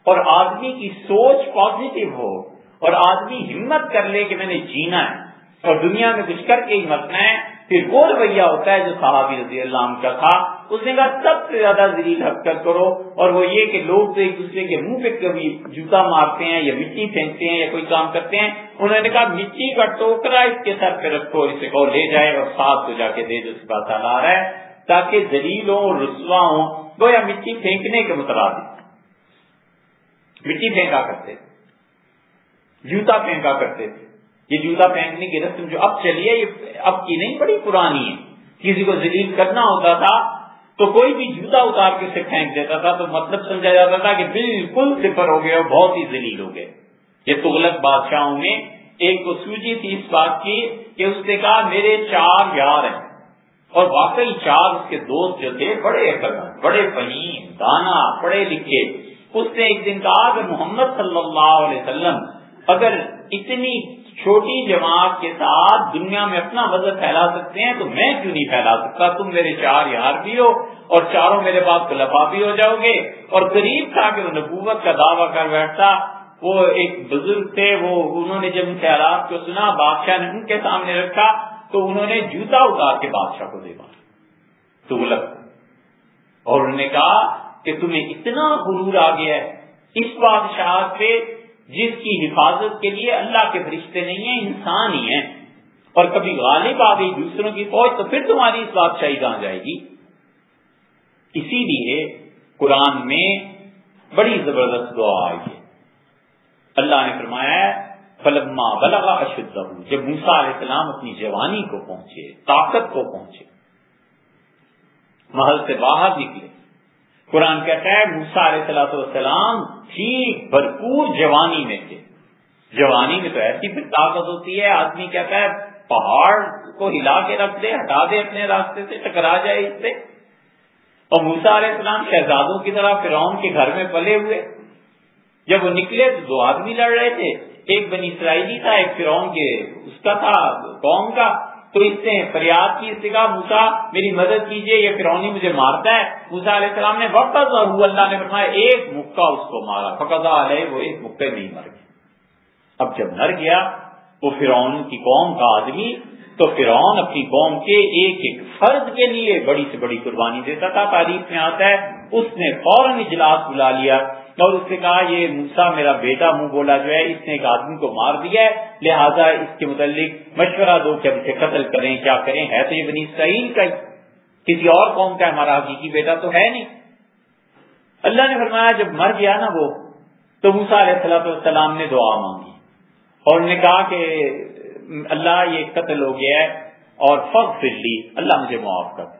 اور آدمی کی سوچ پازیٹو ہو اور آدمی ہمت کر لے کہ میں نے جینا ہے اور دنیا میں کچھ کر کے ہی مرنا ہے پھر وہ رویہ ہوتا ہے جو صحابی رضی اللہ عنہ کا تھا، اس نے کہا سب سے زیادہ ذلیل حق کر کرو، اور وہ یہ کہ لوگ تو ایک دوسرے کے منہ پہ کبھی جوتا مارتے ہیں یا مٹی پھینکتے ہیں یا کوئی کام کرتے ہیں، انہوں نے کہا مٹی کا ٹوکرا اس کے سر پہ رکھو اسے کہو لے جائے اور ساتھ کو جا کے دے جو اس آ رہا ہے، تاکہ دلیل ہوں رسوا ہوں وہ یا مٹی پھینکنے کے مترادف مٹی پھینکا کرتے، جوتا پھینکا کرتے۔ تھے یہ جوتا پھینکنے کی رسم جو اب چلی ہے، یہ اب کی نہیں، بڑی پرانی ہے۔ کسی کو ذلیل کرنا ہوتا تھا تو کوئی بھی جوتا اتار کے اسے پھینک دیتا تھا تو مطلب سمجھا جاتا تھا کہ بالکل سفر ہو گئے اور بہت ہی ذلیل ہو گئے یہ تغلق بادشاہوں میں ایک کو سوچی تھی اس بات کی کہ اس نے کہا، میرے چار یار ہیں۔ اور واقعی چار اس کے دوست جو تھے، بڑے بڑے فہیم دانا، پڑھے لکھے۔ اس نے ایک دن کہا کہ محمد صلی اللہ علیہ وسلم اگر اتنی چھوٹی جماعت کے ساتھ دنیا میں اپنا وزن پھیلا سکتے ہیں تو میں کیوں نہیں پھیلا سکتا؟ تم میرے چار یار بھی ہو اور چاروں میرے پاس خلفا بھی ہو جاؤ گے اور قریب تھا کہ وہ نبوت کا دعویٰ کر بیٹھتا۔ وہ ایک بزرگ تھے، وہ انہوں نے جب ان خیالات کو سنا، بادشاہ نے ان کے سامنے رکھا تو انہوں نے جوتا اتار کے بادشاہ کو دے تو غلط اور انہوں نے کہا کہ تمہیں اتنا غرور آ گیا ہے۔ اس بادشاہ پہ جس کی حفاظت کے لیے اللہ کے فرشتے نہیں ہیں، انسان ہی ہیں۔ اور کبھی غالب آ گئی دوسروں کی فوج تو پھر تمہاری اس بادشاہی کہاں جائے گی۔ اسی لیے قرآن میں بڑی زبردست دعا آئی ہے۔ اللہ نے فرمایا فلما بلغا اشد جب موسا علیہ السلام اپنی جوانی کو پہنچے، طاقت کو پہنچے۔ محل سے باہر نکلے۔ قرآن کہتا ہے موسا علیہ والسلام ٹھیک، بھرپور جوانی میں تھے۔ جوانی میں تو ایسی پھر طاقت ہوتی ہے، آدمی کہتا ہے پہاڑ کو ہلا کے رکھ دے، ہٹا دے اپنے راستے سے، ٹکرا جائے اس سے۔ اور موسا علیہ السلام شہزادوں کی طرح فرعون کے گھر میں پلے ہوئے۔ جب وہ نکلے تو دو آدمی لڑ رہے تھے۔ ایک بنی اسرائیلی تھا، ایک فرعون کے اس کا تھا، قوم کا۔ تو اس نے فریاد کی اس کہا موسا میری مدد کیجیے یہ فرونی مجھے مارتا ہے. موسا علیہ السلام نے وقت اور اللہ نے فرمایا، ایک مکہ اس کو مارا۔ فقضا علیہ وہ ایک مکے میں ہی مر گیا۔ اب جب مر گیا، وہ فرعون کی قوم کا آدمی، تو فرعون اپنی قوم کے ایک ایک فرض کے لیے بڑی سے بڑی قربانی دیتا تھا۔ تاریخ میں آتا ہے، اس نے فوراً اجلاس بلا لیا۔ اور اس نے کہا، یہ موسا میرا بیٹا منہ بولا، جو ہے، اس نے ایک آدمی کو مار دیا ہے، لہذا اس کے متعلق مشورہ دو کہ اسے قتل کریں، کیا کریں؟ ہے تو یہ بنی اسرائیل کا کسی اور قوم کا ہمارا حقیقی بیٹا تو ہے نہیں۔ اللہ نے فرمایا، جب مر گیا نا وہ، تو موسا علیہ السلام والسلام نے دعا مانگی۔ اور نے کہا کہ اللہ، یہ قتل ہو گیا ہے اور فخ لی، اللہ مجھے معاف کر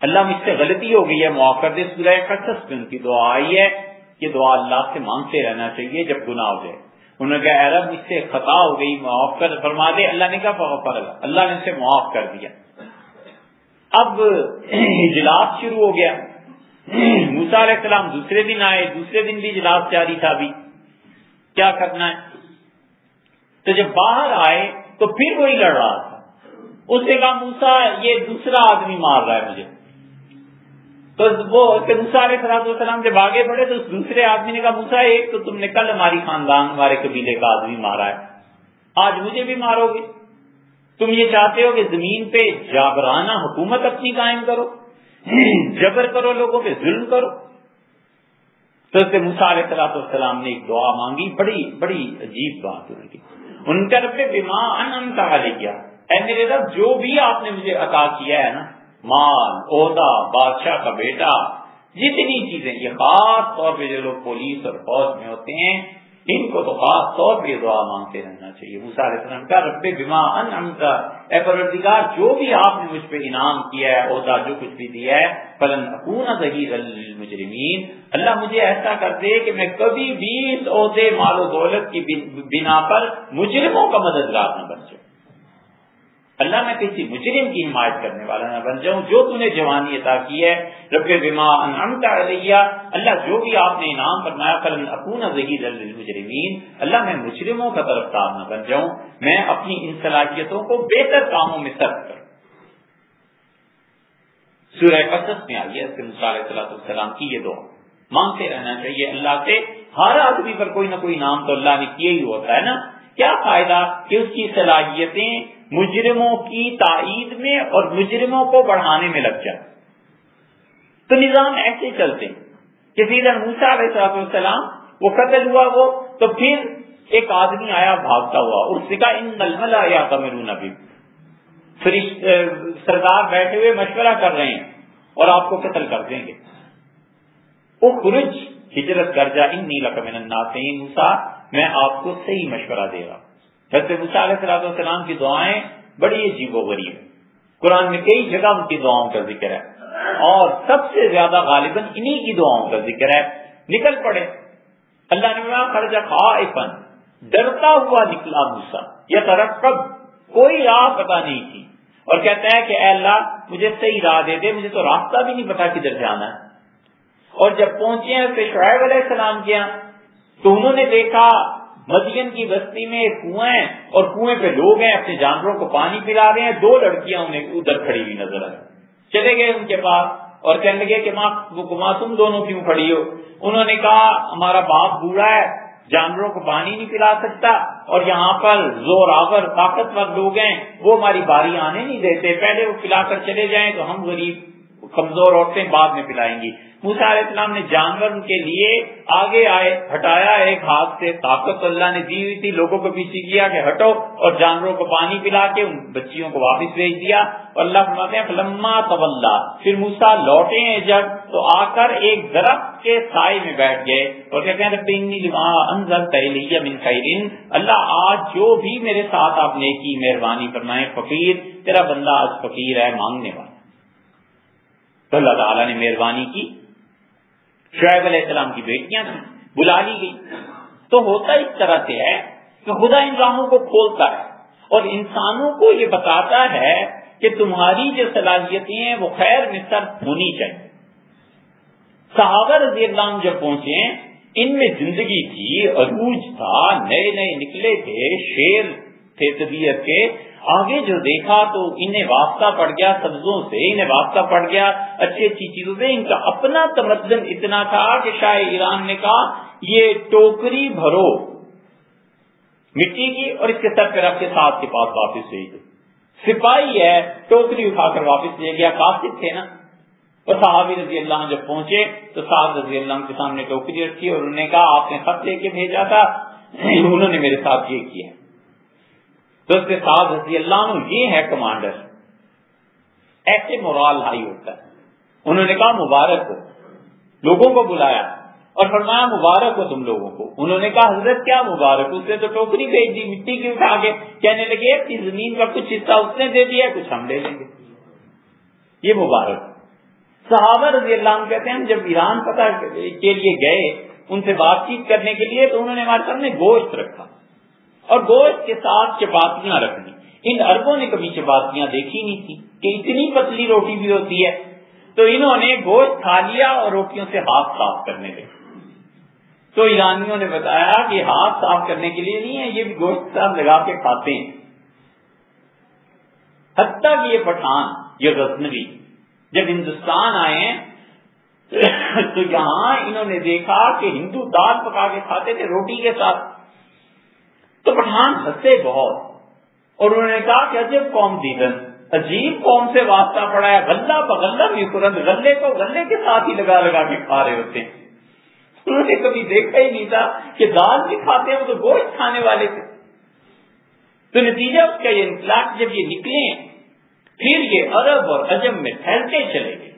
اللہ مجھ سے غلطی ہو گئی ہے، معاف کر دے، سورہ قصص میں ان کی دعا آئی ہے یہ دعا اللہ سے مانگتے رہنا چاہیے جب گناہ ہو جائے۔ انہوں نے کہا عرب مجھ سے خطا ہو گئی، معاف کر، فرما دے۔ اللہ نے کہا پر اللہ نے اسے معاف کر دیا۔ اب اجلاس شروع ہو گیا۔ موسا علیہ السلام دوسرے دن آئے، دوسرے دن بھی اجلاس جاری تھا ابھی۔ کیا کرنا ہے؟ تو جب باہر آئے تو پھر وہی لڑ رہا تھا۔ اس نے کہا موسا یہ دوسرا آدمی مار رہا ہے مجھے۔ تو وہ موسا علیہ السلام جب آگے بڑھے تو اس دوسرے آدمی نے کہا، موسا، ایک تو تم نے کل ہماری خاندان ہمارے قبیلے کا آدمی مارا ہے۔ آج مجھے بھی مارو گے۔ تم یہ چاہتے ہو کہ زمین پہ جابرانہ حکومت اپنی قائم کرو، جبر کرو، لوگوں پہ ظلم کرو۔ تو اس موسا علیہ السلام نے ایک دعا مانگی۔ بڑی بڑی عجیب بات ان کی ان کا رب بیما ان کیا اے میرے رب، جو بھی آپ نے مجھے عطا کیا ہے نا مال، عہدہ، بادشاہ کا بیٹا، جتنی چیزیں، یہ خاص طور پہ جو لوگ پولیس اور فوج میں ہوتے ہیں، ان کو تو خاص طور پہ دعا مانگتے رہنا چاہیے۔ علیہ السلام کا رب بیما اے پروردگار، جو بھی آپ نے مجھ پہ انعام کیا ہے، عہدہ، جو کچھ بھی دیا ہے، فلن اکون ظہیر المجرمین اللہ مجھے ایسا کر دے کہ میں کبھی بھی اس عہدے، مال و دولت کی بنا پر مجرموں کا مددگار نہ بن جاؤں۔ اللہ میں کسی مجرم کی حمایت کرنے والا نہ بن جاؤں، جو تم نے جوانی عطا کی ہے، رب بما انعمت علیہ، اللہ جو بھی آپ نے انعام فرمایا، فلن اکون ظہیر المجرمین اللہ میں مجرموں کا طرفدار نہ بن جاؤں، میں اپنی ان صلاحیتوں کو بہتر کاموں میں صرف کروں۔ سورہ قصص میں آئی ہے علیہ السلام کی یہ دعا۔ مانگتے رہنا چاہیے اللہ سے، ہر آدمی پر کوئی نہ کوئی نام تو اللہ نے کیا ہی ہوتا ہے نا؟ کیا فائدہ کہ اس کی صلاحیتیں مجرموں کی تائید میں اور مجرموں کو بڑھانے میں لگ جائیں تو نظام ایسے چلتے کہ سیدھا موسا علیہ السلام وہ قتل ہوا وہ، تو پھر ایک آدمی آیا، بھاگتا ہوا، اور اس نے کہا، ان نلمل آیا تمرون سردار بیٹھے ہوئے مشورہ کر رہے ہیں اور آپ کو قتل کر دیں گے۔ وہ خرج ہجرت کر جا ان نیلا کمن موسا میں آپ کو صحیح مشورہ دے رہا ہوں۔ حضرت موسا علیہ السلام کی دعائیں بڑی عجیب و غریب قرآن میں کئی جگہ ان کی دعاؤں کا ذکر ہے۔ اور سب سے زیادہ غالباً انہی کی دعاؤں کا ذکر ہے۔ نکل پڑے۔ اللہ نے خرجہ خائفن ڈرتا ہوا نکلا موسا یا ترقب کوئی راہ پتا نہیں تھی۔ اور کہتا ہے کہ اے اللہ، مجھے صحیح راہ دے دے۔ مجھے تو راستہ بھی نہیں پتا کدھر جانا ہے۔ اور جب پہنچے ہیں شعیب علیہ السلام کیا تو انہوں نے دیکھا مدین کی بستی میں کنویں اور کنویں پہ لوگ ہیں، اپنے جانوروں کو پانی پلا رہے ہیں۔ دو لڑکیاں انہیں ادھر کھڑی ہوئی نظر آئی چلے گئے ان کے پاس اور کہنے لگے کہ ماں تم دونوں کیوں کھڑی ہو؟ انہوں نے کہا، ہمارا باپ بوڑھا ہے، جانوروں کو پانی نہیں پلا سکتا اور یہاں پر زور آور طاقتور لوگ ہیں، وہ ہماری باری آنے نہیں دیتے۔ پہلے وہ پلا کر چلے جائیں تو ہم غریب کمزور عورتیں بعد میں پلائیں گی۔ موسا علیہ السلام نے جانور کے لیے آگے آئے، ہٹایا ایک ہاتھ سے۔ طاقت اللہ نے دی ہوئی تھی، لوگوں کو پیچھے کیا کہ ہٹو اور جانوروں کو پانی پلا کے ان بچیوں کو واپس بھیج دیا۔ اور اللہ فرماتے ہیں، فلما طول پھر موسا لوٹے ہیں جب تو آ کر ایک درخت کے سائے میں بیٹھ گئے۔ اور کہتے ہیں من خیرین اللہ، آج جو بھی میرے ساتھ آپ نے کی مہربانی فرمائے فقیر، تیرا بندہ آج فقیر ہے، مانگنے والا۔ تو اللہ تعالیٰ نے مہربانی کی، شعیب علیہ السلام کی بیٹیاں تھیں، بلا لی گئی تو ہوتا اس طرح سے ہے کہ خدا ان راہوں کو کھولتا ہے اور انسانوں کو یہ بتاتا ہے کہ تمہاری جو صلاحیتیں ہیں وہ خیر میں سر ہونی چاہیے۔ صحابہ رضی اللہ عنہ جب پہنچے، ان میں زندگی تھی، عروج تھا، نئے نئے نکلے تھے، شیر تھے طبیعت کے آگے جو دیکھا تو انہیں واسطہ پڑ گیا، سبزوں سے انہیں واسطہ پڑ گیا۔ اچھی اچھی چیزوں سے ان کا اپنا تمدن اتنا تھا کہ شاہ ایران نے کہا، یہ ٹوکری بھرو۔ مٹی کی اور اس کے سر پہ رکھ کے ساتھ کے پاس واپس لے گئے۔ سپاہی ہے، ٹوکری اٹھا کر واپس لے گیا۔ کافی تھے نا۔ اور صحابی رضی اللہ جب پہنچے تو صاحب رضی اللہ کے سامنے ٹوکری رکھی اور انہوں نے کہا، آپ نے خط لے کے بھیجا تھا۔ *clears throat* انہوں نے میرے ساتھ یہ کیا۔ تو اس کے ساتھ رضی اللہ عنہ یہ ہے کمانڈر، ایسے مورال ہائی ہوتا ہے۔ انہوں نے کہا مبارک ہو، لوگوں کو بلایا۔ اور فرمایا مبارک ہو تم لوگوں کو۔ انہوں نے کہا حضرت کیا مبارک، اس نے تو ٹوکری بھیج دی، مٹی کی اٹھا کے کہنے لگے کہ زمین کا کچھ حصہ اس نے دے دیا کچھ ہم لے لیں گے۔ یہ مبارک۔ صحابہ رضی اللہ عنہ کہتے ہیں، ہم جب ایران پتہ کے لیے گئے، ان سے بات چیت کرنے کے لیے تو انہوں نے ہمارے سامنے گوشت رکھا۔ اور گوشت کے ساتھ چپاتیاں رکھنی۔ ان اربوں نے کبھی چپاتیاں دیکھی نہیں تھی کہ اتنی پتلی روٹی بھی ہوتی ہے۔ تو انہوں نے گوشت کھا لیا اور روٹیوں سے ہاتھ صاف کرنے لگے۔ تو ایرانیوں نے بتایا کہ ہاتھ صاف کرنے کے لیے نہیں ہے، یہ بھی گوشت صاف لگا کے کھاتے ہیں۔ حتیٰ کہ یہ پٹھان، یہ غزنوی، جب ہندوستان آئے ہیں، تو یہاں انہوں نے دیکھا کہ ہندو دال پکا کے کھاتے تھے روٹی کے ساتھ۔ تو پٹھان ہنسے بہت۔ اور انہوں نے کہا کہ عجیب قوم دیدن عجیب قوم سے واسطہ پڑا ہے۔ غلہ بغلہ بھی ترنت غلے کو غلے کے ساتھ ہی لگا لگا کے کھا رہے ہوتے۔ ہیں انہوں نے کبھی دیکھا ہی نہیں تھا کہ دال بھی کھاتے ہیں وہ تو گوشت کھانے والے تھے۔ تو نتیجہ اس کا یہ انقلاب جب یہ نکلے، پھر یہ عرب اور عجم میں پھیلتے چلے گئے۔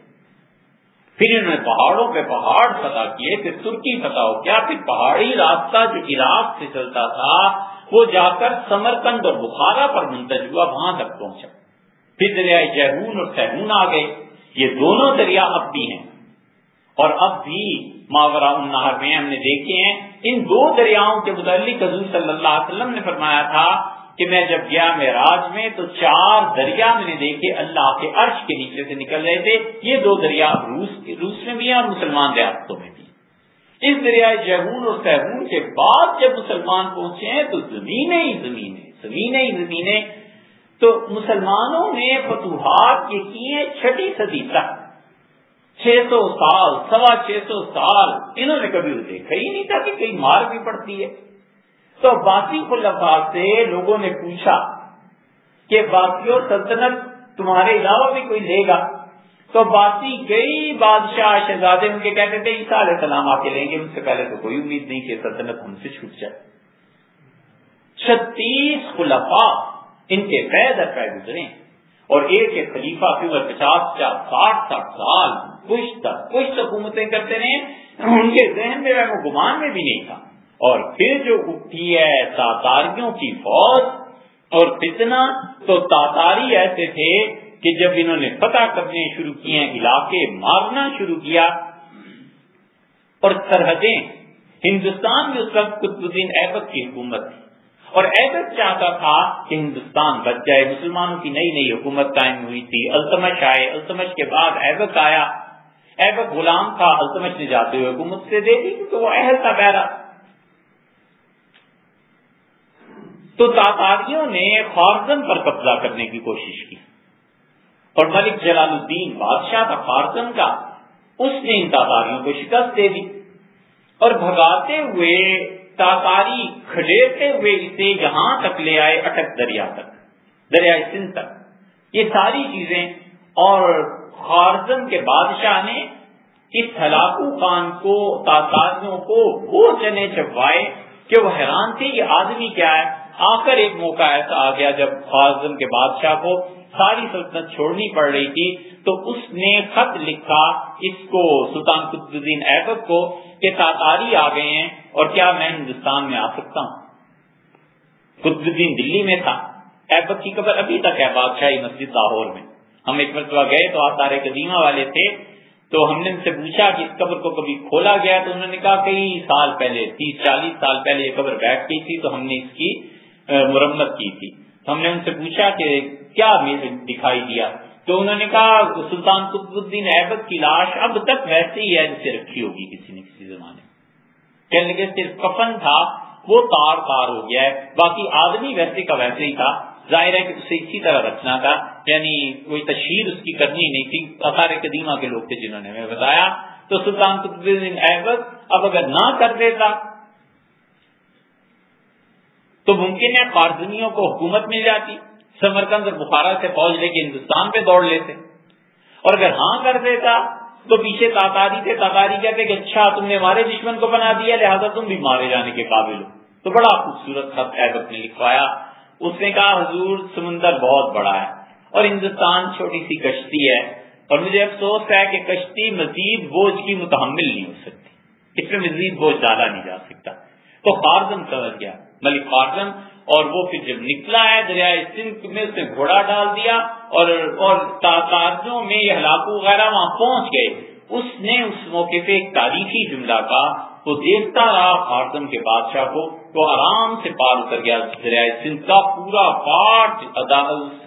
پھر انہوں نے پہاڑوں پہ پہاڑ فتح کیے، پھر ترکی فتح ہو گیا، پھر پہاڑی راستہ جو عراق سے چلتا تھا، وہ جا کر سمرکند اور بخارا پر منتج ہوا، وہاں تک پہنچا۔ پھر دریائے جہون اور سہون آ گئے۔ یہ دونوں دریا اب بھی ہیں۔ اور اب بھی ماورا النہر میں ہم نے دیکھے ہیں۔ ان دو دریاؤں کے متعلق حضور صلی اللہ علیہ وسلم نے فرمایا تھا کہ میں جب گیا معراج میں تو چار دریا میں نے دیکھے اللہ کے عرش کے نیچے سے نکل رہے تھے۔ یہ دو دریا روس روس میں بھی ہیں اور مسلمان ریاستوں میں بھی اس دریائے جہون اور سہون کے بعد جب مسلمان پہنچے ہیں تو زمینیں ہی زمینیں زمینیں ہی زمینیں۔ تو مسلمانوں نے فتوحات یہ کیے چھٹی صدی تک۔ چھ سو سال، سوا چھ سو سال انہوں نے کبھی دیکھا ہی نہیں تھا کہ کئی مار بھی پڑتی ہے۔ تو باسی خلفاء سے لوگوں نے پوچھا کہ باقی سلطنت تمہارے علاوہ بھی کوئی لے گا؟ تو باسی کئی بادشاہ شہزادے ان کے کہتے تھے، عیسیٰ علیہ السلام آ کے لیں گے، ان سے پہلے تو کوئی امید نہیں کہ سلطنت ہم سے چھوٹ جائے. چھتیس خلفاء ان کے پے در پہ گزرے اور ایک ایک خلیفہ کی عمر پچاس پچاس ساٹھ ساٹھ سال، کچھ تک، کچھ حکومتیں کرتے رہے، ان کے ذہن میں وہ گمان میں بھی نہیں تھا۔ اور پھر جو اٹھی ہے تاتاریوں کی فوج، اور فتنا تو تاتاری ایسے تھے کہ جب انہوں نے فتح کرنے شروع کیے، علاقے مارنا شروع کیا۔ اور سرحدیں، ہندوستان میں اس وقت قطب الدین ایبک کی حکومت تھی۔ اور ایبک چاہتا تھا کہ ہندوستان بچ جائے۔ مسلمانوں کی نئی نئی حکومت قائم ہوئی تھی۔ التمش آئے۔ التمش کے بعد ایبک آیا۔ ایبک غلام تھا۔ التمش نے جاتے ہوئے حکومت سے دے دی کیونکہ وہ اہل تھا۔ بہرا تو تاتاریوں نے خارزن پر قبضہ کرنے کی کوشش کی۔ اور ملک جلال الدین بادشاہ تھا خارزن کا، اس نے ان تاتاریوں کو شکست دے دی۔ اور بھگاتے ہوئے، تاتاری کھڈیرتے ہوئے اسے یہاں تک لے آئے اٹک دریا تک دریائے سندھ تک۔ یہ ساری چیزیں، اور خارزن کے بادشاہ نے اس ہلاکو خان کو، تاتاریوں کو وہ چنے چبوائے کہ وہ حیران تھے یہ آدمی کیا ہے۔ آ کر ایک موقع ایسا آ گیا جب خارزن کے بادشاہ کو ساری سلطنت چھوڑنی پڑ رہی تھی، تو اس نے خط لکھا اس کو، سلطان قطب الدین ایبک کو، کہ تاتاری آ گئے ہیں اور کیا میں ہندوستان میں آ سکتا ہوں؟ قطب الدین دلی میں تھا۔ ایبک کی قبر ابھی تک ہے بادشاہی مسجد لاہور میں۔ ہم ایک مرتبہ گئے تو آتار قدیمہ والے تھے، تو ہم نے ان سے پوچھا کہ اس قبر کو کبھی کھولا گیا؟ تو انہوں نے کہا کئی سال پہلے، تیس چالیس سال پہلے یہ قبر بیٹھ گئی تھی، تو ہم نے اس کی مرمت کی تھی۔ تو ہم نے ان سے پوچھا کہ کیا دکھائی دیا؟ تو انہوں نے کہا، سلطان قطب الدین ایبک کی لاش اب تک ویسے ہی ہے جسے رکھی ہوگی کسی نے کسی زمانے۔ کہنے لگے، صرف کفن تھا، وہ تار تار ہو گیا ہے۔ باقی آدمی ویسے کا ویسے ہی تھا۔ ظاہر ہے کہ اسے اسی طرح رکھنا تھا۔ یعنی کوئی تشہیر اس کی کرنی نہیں تھی۔ اثار قدیمہ کے لوگ تھے جنہوں نے ہمیں بتایا۔ تو سلطان قطب الدین ایبک اب اگر نہ کر دیتا تو ممکن ہے خارزمیوں کو حکومت مل جاتی، سمرکند اور بخارا سے فوج لے کے ہندوستان پہ دوڑ لیتے۔ اور اگر ہاں کر دیتا، تو پیچھے تاتاری تھے، تاتاری کہتے کہ اچھا تم نے ہمارے دشمن کو بنا دیا، لہٰذا تم بھی مارے جانے کے قابل ہو۔ تو بڑا خوبصورت خط ایبک نے لکھوایا۔ اس نے کہا، حضور، سمندر بہت بڑا ہے اور ہندوستان چھوٹی سی کشتی ہے اور مجھے افسوس ہے کہ کشتی مزید بوجھ کی متحمل نہیں ہو سکتی۔ اس میں مزید بوجھ ڈالا نہیں جا سکتا۔ تو خارزم سمجھ گیا ملک خارزم اور وہ پھر جب نکلا ہے دریائے سندھ میں اس نے گھوڑا ڈال دیا، اور اور تارجوں میں یہ ہلاکو وغیرہ وہاں پہنچ گئے۔ اس نے اس موقع پہ ایک تاریخی جملہ کا تو دیکھتا رہا خارزم کے بادشاہ کو، تو آرام سے پار اتر گیا دریائے سندھ کا پورا پارٹ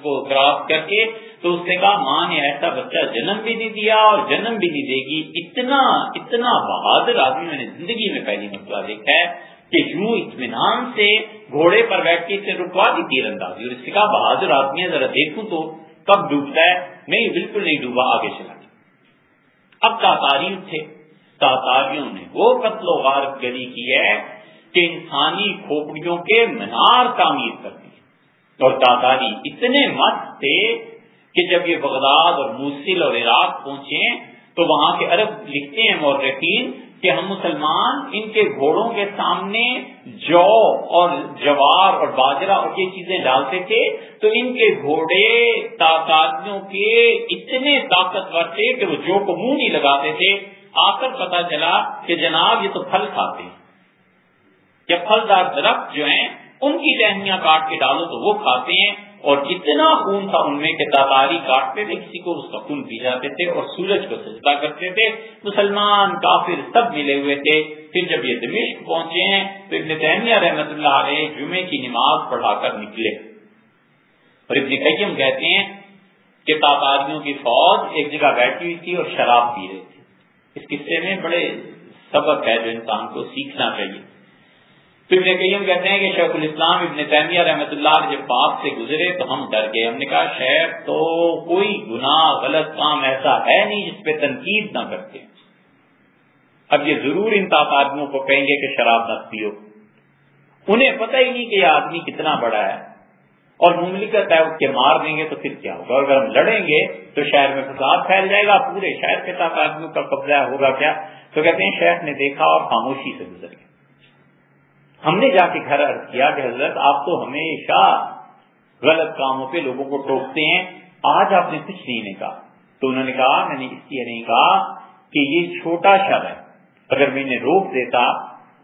کو کراس کر کے۔ تو اس نے کہا، ماں نے ایسا بچہ جنم بھی نہیں دیا، اور جنم بھی نہیں دے گی۔ اتنا اتنا بہادر آدمی میں نے زندگی میں پہلی مرتبہ دیکھا ہے۔ کہ یوں اطمینان سے گھوڑے پر بیٹھ کے اسے رکوا دی تیر اندازی اور اس سے کہا، بہادر آدمی ہے ذرا دیکھوں تو کب ڈوبتا ہے۔ نہیں بالکل نہیں ڈوبا، آگے چلا گیا۔ اب تاتاری تھے۔ تاتاریوں نے وہ قتل و غارت گری کی ہے کہ انسانی کھوپڑیوں کے مینار تعمیر کر دی۔ اور تاتاری اتنے مت تھے کہ جب یہ بغداد اور موسل اور عراق پہنچے تو وہاں کے عرب لکھتے ہیں، مورخین کہ ہم مسلمان ان کے گھوڑوں کے سامنے جو اور جوار اور باجرا اور یہ چیزیں ڈالتے تھے، تو ان کے گھوڑے تاکادیوں کے اتنے طاقتور تھے کہ وہ جو کو منہ نہیں لگاتے تھے۔ آ کر پتا چلا کہ جناب یہ تو پھل کھاتے ہیں۔ یا پھلدار درخت جو ہیں، ان کی ٹہنیاں کاٹ کے ڈالو تو وہ کھاتے ہیں۔ اور اتنا خون تھا ان میں کہ تاتاری کاٹتے تھے، کسی کو اس کا خون پی جاتے تھے اور سورج کو سجدہ کرتے تھے۔ مسلمان کافر سب ملے ہوئے تھے۔ پھر جب یہ دمشق پہنچے ہیں تو ابن تیمیہ رحمت اللہ علیہ جمعے کی نماز پڑھا کر نکلے۔ اور ابن قیم کہتے ہیں کہ تاتاریوں کی فوج ایک جگہ بیٹھی ہوئی تھی اور شراب پی رہے تھے اس قصے میں بڑے سبق ہے جو انسان کو سیکھنا چاہیے۔ تو ابن قیم کہتے ہیں کہ شیخ الاسلام ابن تیمیہ رحمۃ اللہ جب پاک سے گزرے تو ہم ڈر گئے۔ ہم نے کہا، شیخ، تو کوئی گناہ، غلط کام ایسا ہے نہیں جس پہ تنقید نہ کرتے۔ اب یہ ضرور ان آدمیوں کو کہیں گے کہ شراب نہ پیو۔ انہیں پتہ ہی نہیں کہ یہ آدمی کتنا بڑا ہے۔ اور مملکت ہے، اس کے مار دیں گے تو پھر کیا ہوگا؟ اگر ہم لڑیں گے تو شہر میں فساد پھیل جائے گا، پورے شہر کے ساتھ آدمیوں کا قبضہ ہوگا کیا؟ تو کہتے ہیں، شیخ نے دیکھا اور خاموشی سے گزر گیا ہم نے جا کے گھر عرض کیا کہ حضرت، آپ تو ہمیشہ غلط کاموں پہ لوگوں کو ٹوکتے ہیں، آج آپ نے کچھ نہیں کہا تو انہوں نے کہا، میں نے اس لیے نہیں کہا کہ یہ چھوٹا شر ہے۔ اگر میں نے روک دیتا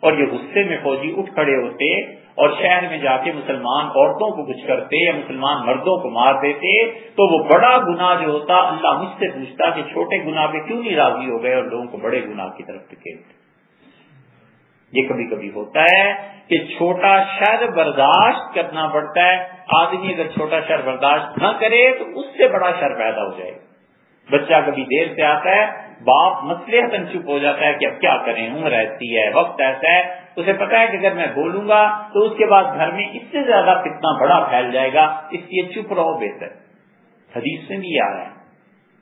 اور یہ غصے میں فوجی اٹھ کھڑے ہوتے اور شہر میں جا کے مسلمان عورتوں کو کچھ کرتے یا مسلمان مردوں کو مار دیتے، تو وہ بڑا گناہ جو ہوتا، اللہ مجھ سے پوچھتا کہ چھوٹے گناہ پہ کیوں نہیں راضی ہو گئے اور لوگوں کو بڑے گناہ کی طرف ٹکیلتے یہ کبھی کبھی ہوتا ہے کہ چھوٹا شر برداشت کرنا پڑتا ہے۔ آدمی اگر چھوٹا شر برداشت نہ کرے تو اس سے بڑا شر پیدا ہو جائے۔ گا بچہ کبھی دیر سے آتا ہے، باپ مسئلے چپ ہو جاتا ہے کہ اب کیا کریں، عمر رہتی ہے، وقت ایسا ہے۔ اسے پتا ہے کہ اگر میں بولوں گا تو اس کے بعد گھر میں اس سے زیادہ کتنا بڑا پھیل جائے گا، اس لیے چپ رہو بہتر۔ حدیث میں بھی آ رہا ہے۔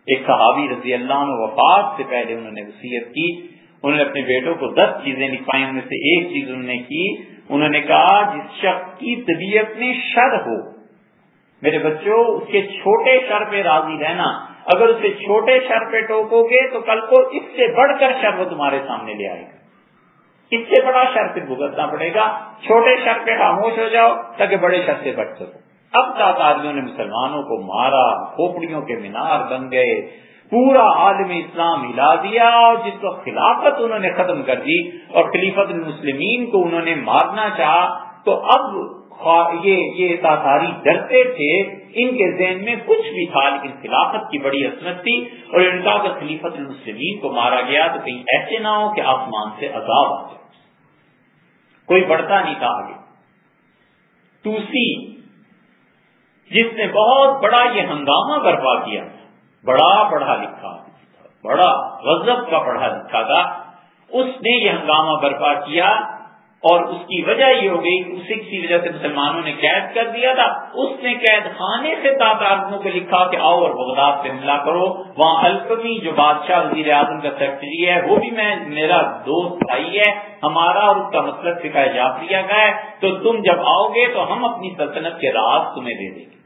ایک صحابی رضی اللہ عنہ وفات سے پہلے انہوں نے وصیت کی۔ انہوں نے اپنے بیٹوں کو دس چیزیں لکھوائی، ان میں سے ایک چیز انہوں نے کی، انہوں نے کہا، جس شخص کی طبیعت میں شر ہو، میرے بچوں، اس کے چھوٹے شر پہ راضی رہنا۔ اگر اسے چھوٹے شر پہ ٹوکو گے تو کل کو اس سے بڑھ کر شر وہ تمہارے سامنے لے آئے گا۔ اس سے بڑا شر پہ بھگتنا پڑے گا۔ چھوٹے شر پہ خاموش ہو جاؤ تاکہ بڑے شر سے بچ سکو۔ اب تک آدمیوں نے مسلمانوں کو مارا، کھوپڑیوں کے مینار بن گئے۔ پورا عالم اسلام ہلا دیا اور جس کو خلافت انہوں نے ختم کر دی اور خلیفت المسلمین کو انہوں نے مارنا چاہا، تو اب یہ یہ تاثاری ڈرتے تھے، ان کے ذہن میں کچھ بھی تھا، لیکن خلافت کی بڑی عصمت تھی اور ان کا اگر خلیفت المسلمین کو مارا گیا تو کہیں ایسے نہ ہو کہ آسمان سے عذاب آ جائے۔ کوئی بڑھتا نہیں تھا آگے۔ توسی، جس نے بہت بڑا یہ ہنگامہ برپا کیا بڑا پڑھا لکھا بڑا غزب کا پڑھا لکھا تھا۔ اس نے یہ ہنگامہ برپا کیا اور اس کی وجہ یہ ہو گئی اسے کسی وجہ سے مسلمانوں نے قید کر دیا تھا۔ اس نے قید خانے سے تعداد کو لکھا کہ آؤ اور بغداد پہ حملہ کرو۔ وہاں الفمی جو بادشاہ وزیر اعظم کا سیکٹری ہے، وہ بھی میں، میرا دوست بھائی ہے، ہمارا اور اس کا مطلب فکا جاپ لیا گیا ہے۔ تو تم جب آؤ گے تو ہم اپنی سلطنت کے راز تمہیں دے دیں گے۔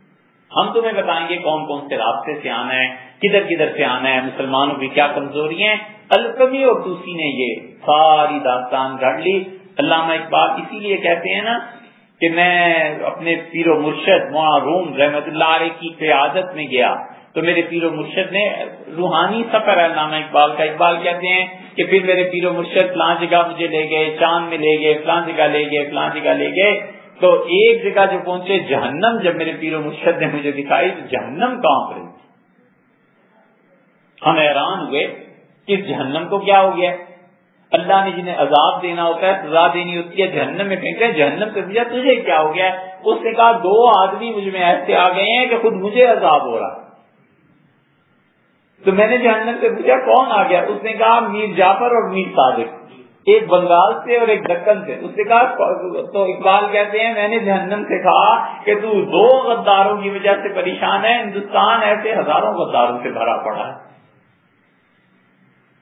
ہم تمہیں بتائیں گے کون کون سے راستے سے آنا ہے کدھر کدھر سے آنا ہے، مسلمانوں کی کیا کمزوری ہیں۔ الکمی اور دوسری نے یہ ساری داستان گھڑ لی۔ علامہ اقبال اسی لیے کہتے ہیں نا کہ میں اپنے پیر و مرشد مولانا روم رحمت اللہ علیہ کی قیادت میں گیا۔ تو میرے پیر و مرشد نے روحانی سفر علامہ اقبال کا۔ اقبال کہتے ہیں کہ پھر میرے پیر و مرشد فلاں جگہ مجھے لے گئے، چاند میں لے گئے، فلاں جگہ لے گئے، فلاں جگہ لے گئے۔ تو ایک جگہ جو پہنچے، جہنم، جب میرے پیر و مرشد نے مجھے دکھائی تو جہنم کہاں پر ہم حیران ہوئے کہ جہنم کو کیا ہو گیا؟ اللہ نے جنہیں عذاب دینا ہوتا ہے، سزا دینی ہوتی ہے، جہنم میں پھینکا جہنم سے پوچھا، تجھے کیا ہو گیا؟ اس نے کہا، دو آدمی مجھ میں ایسے آ گئے ہیں کہ خود مجھے عذاب ہو رہا تو میں نے جہنم سے پوچھا، کون آ گیا؟ اس نے کہا، میر جعفر اور میر صادق۔ ایک بنگال سے اور ایک دکن سے۔ اس نے کہا، تو اقبال کہتے ہیں، میں نے جہنم سے کہا کہ تو دو غداروں کی وجہ سے پریشان ہے، ہندوستان ایسے ہزاروں غداروں سے بھرا پڑا ہے۔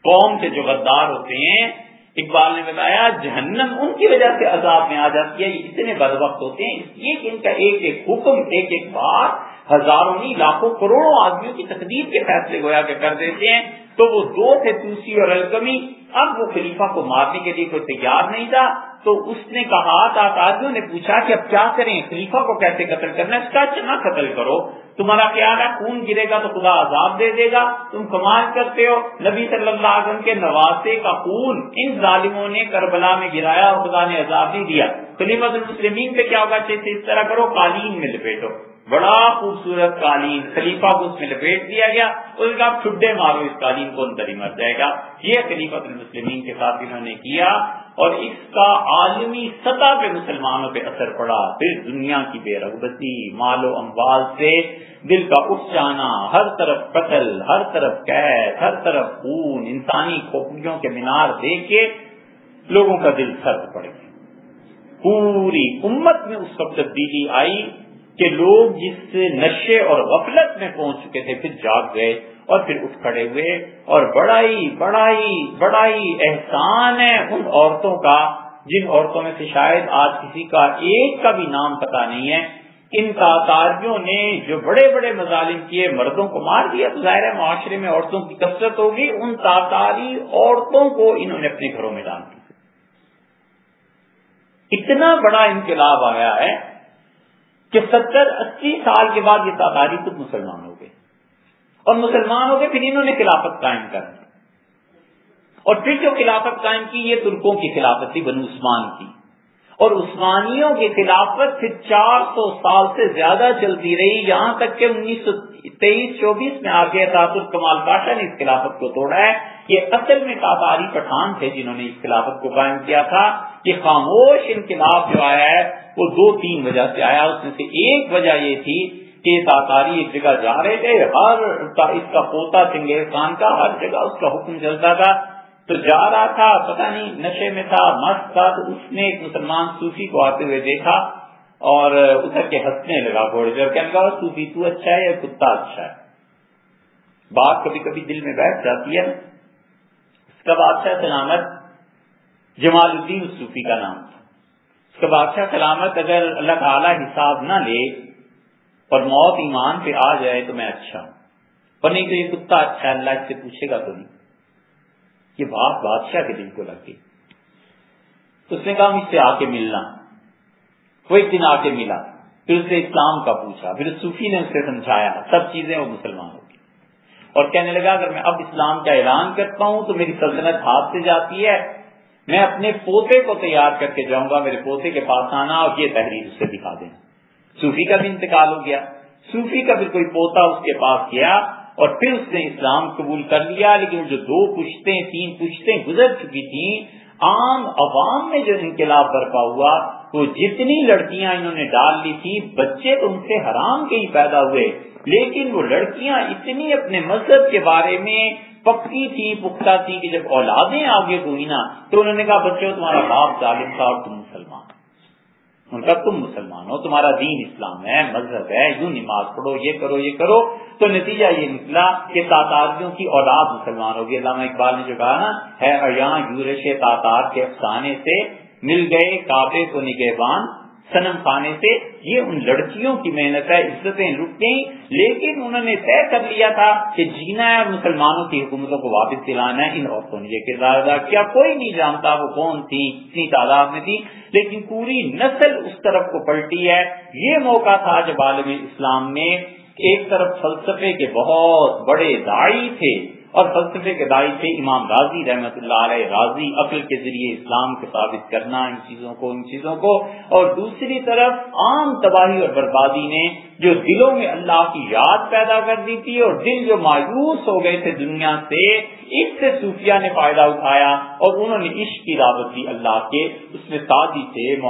قوم کے جو غدار ہوتے ہیں، اقبال نے بتایا، جہنم ان کی وجہ سے عذاب میں آ جاتی ہے، یہ اتنے بد وقت ہوتے ہیں۔ اس لیے کہ ان کا ایک ایک حکم، ایک ایک بات ہزاروں نہیں، لاکھوں، کروڑوں آدمیوں کی تقدیر کے فیصلے گویا کے کر دیتے ہیں۔ تو وہ دو تھے، توسی اور الکمی۔ اب وہ خلیفہ کو مارنے کے لیے کوئی تیار نہیں تھا۔ تو اس نے کہا تاکادیوں نے پوچھا کہ اب کیا کریں؟ خلیفہ کو کیسے قتل کرنا اس کا چنا قتل کرو۔ تمہارا خیال ہے خون گرے گا تو خدا عذاب دے دے گا؟ تم کمال کرتے ہو۔ نبی صلی اللہ علیہ وسلم کے نواسے کا خون ان ظالموں نے کربلا میں گرایا اور خدا نے عذاب نہیں دیا۔ خلیفہ المسلمین پہ کیا ہوگا؟ اچھے اس طرح کرو، قالین میں لپیٹو۔ بڑا خوبصورت قالین خلیفہ کو اس میں لپیٹ دیا گیا اس کا ٹھڈے مارو، اس قالین کو اندر ہی مر جائے گا۔ یہ خلیفہ المسلمین کے ساتھ انہوں نے کیا اور اس کا عالمی سطح پہ مسلمانوں پہ اثر پڑا۔ پھر دنیا کی بے رغبتی، مال و اموال سے دل کا اٹھ جانا، ہر طرف قتل، ہر طرف قید، ہر طرف خون، انسانی کھوپڑیوں کے مینار دیکھ کے لوگوں کا دل سرد پڑ گیا۔ پوری امت میں اس وقت تبدیلی آئی۔ کہ لوگ جس سے نشے اور غفلت میں پہنچ چکے تھے، پھر جاگ گئے اور پھر اٹھ کھڑے ہوئے اور بڑائی بڑائی بڑائی احسان ہے ان عورتوں کا، جن عورتوں میں سے شاید آج کسی کا ایک کا بھی نام پتا نہیں ہے۔ ان تاتاریوں نے جو بڑے بڑے مظالم کیے، مردوں کو مار دیا تو ظاہر معاشرے میں عورتوں کی کثرت ہوگی۔ ان تاتاری عورتوں کو انہوں نے اپنے گھروں میں ڈال دیا اتنا بڑا انقلاب آیا ہے کہ ستر اسی سال کے بعد یہ تاتاری خود مسلمان ہو گئے۔ اور مسلمان ہو گئے، پھر انہوں نے خلافت قائم کر دی۔ اور پھر جو خلافت قائم کی، یہ ترکوں کی خلافت تھی، بنو عثمان کی۔ اور عثمانیوں کی خلافت پھر چار سو سال سے زیادہ چلتی رہی۔ یہاں تک کہ انیس سو تیئیس، چوبیس میں آ گیا تاثر کمال پاشا نے اس خلافت کو توڑا ہے۔ یہ اصل میں تاتاری پٹھان تھے جنہوں نے اس خلافت کو قائم کیا تھا یہ خاموش انقلاب جو آیا ہے، وہ دو تین وجہ سے آیا۔ اس میں سے ایک وجہ یہ تھی کہ تاتاری ایک جگہ جا رہے تھے، ہر اس کا پوتا چنگیز خان کا، ہر جگہ اس کا حکم چلتا تھا۔ تو جا رہا تھا، پتہ نہیں نشے میں تھا، مست تھا، تو اس نے ایک مسلمان صوفی کو آتے ہوئے دیکھا اور ادھر کے ہنسنے لگا گھوڑے سے کہنے لگا، صوفی تو اچھا ہے یا کتا اچھا ہے؟ بات کبھی کبھی دل میں بیٹھ جاتی ہے۔ کا بادشاہ سلامت جمال الدین صوفی کا نام تھا۔ اس کا بادشاہ سلامت اگر اللہ تعالی حساب نہ لے اور موت ایمان پہ آ جائے تو میں اچھا ہوں۔ اور نہیں تو یہ کتا اچھا ہے، اللہ اس سے پوچھے گا تو نہیں۔ یہ بات بادشاہ کے دل کو لگ گئی۔ اس نے کہا مجھ سے آ کے ملنا۔ وہ ایک دن آ کے ملا۔ پھر اس نے اسلام کا پوچھا۔ پھر صوفی نے اس سے سمجھایا، سب چیزیں وہ مسلمان ہوگی اور کہنے لگا، اگر میں اب اسلام کا اعلان کرتا ہوں تو میری سلطنت ہاتھ سے جاتی ہے، میں اپنے پوتے کو تیار کر کے جاؤں گا، میرے پوتے کے پاس آنا اور یہ تحریر اسے دکھا دینا۔ صوفی کا بھی انتقال ہو گیا۔ صوفی کا پھر کوئی پوتا اس کے پاس گیا اور پھر اس نے اسلام قبول کر لیا، لیکن جو دو پشتے تین پشتے گزر چکی تھیں، عام عوام میں جو انقلاب برپا ہوا، وہ جتنی لڑکیاں انہوں نے ڈال لی تھی بچے تو ان سے حرام کے ہی پیدا ہوئے۔ لیکن وہ لڑکیاں اتنی اپنے مذہب کے بارے میں پکی تھی، پختہ تھی کہ جب اولادیں آگے ہوئی نا، تو انہوں نے کہا، بچوں، تمہارا باپ ظالم تھا اور تم مسلمان ان کا تم مسلمان ہو، تمہارا دین اسلام ہے، مذہب ہے، یوں نماز پڑھو، یہ کرو یہ کرو۔ تو نتیجہ یہ نکلا کہ تاتاریوں کی اولاد مسلمان ہوگی۔ علامہ اقبال نے جو کہا نا، ہے، یہاں یورش تاتار کے افسانے سے مل گئے کابے کو نگہبان سنم خانے سے، یہ ان لڑکیوں کی محنت ہے، عزتیں لٹ گئی لیکن انہوں نے طے کر لیا تھا کہ جینا ہے مسلمانوں کی حکومتوں کو واپس دلانا ہے۔ ان عورتوں نے یہ کردار ادا کیا۔ کوئی نہیں جانتا وہ کون تھی اتنی تعداد میں تھی لیکن پوری نسل اس طرف کو پلٹی ہے۔ یہ موقع تھا جب عالم اسلام میں ایک طرف فلسفے کے بہت بڑے دائی تھے۔ اور فلسفے کے دائی تھے امام راضی رحمت اللہ علیہ، راضی عقل کے ذریعے اسلام کے ثابت کرنا ان چیزوں کو، ان چیزوں کو۔ اور دوسری طرف عام تباہی اور بربادی نے جو دلوں میں اللہ کی یاد پیدا کر دی تھی اور دل جو مایوس ہو گئے تھے دنیا سے، اس سے صوفیہ نے فائدہ اٹھایا اور انہوں نے عشق کی دعوت دی اللہ کے۔ اس میں سادی تھے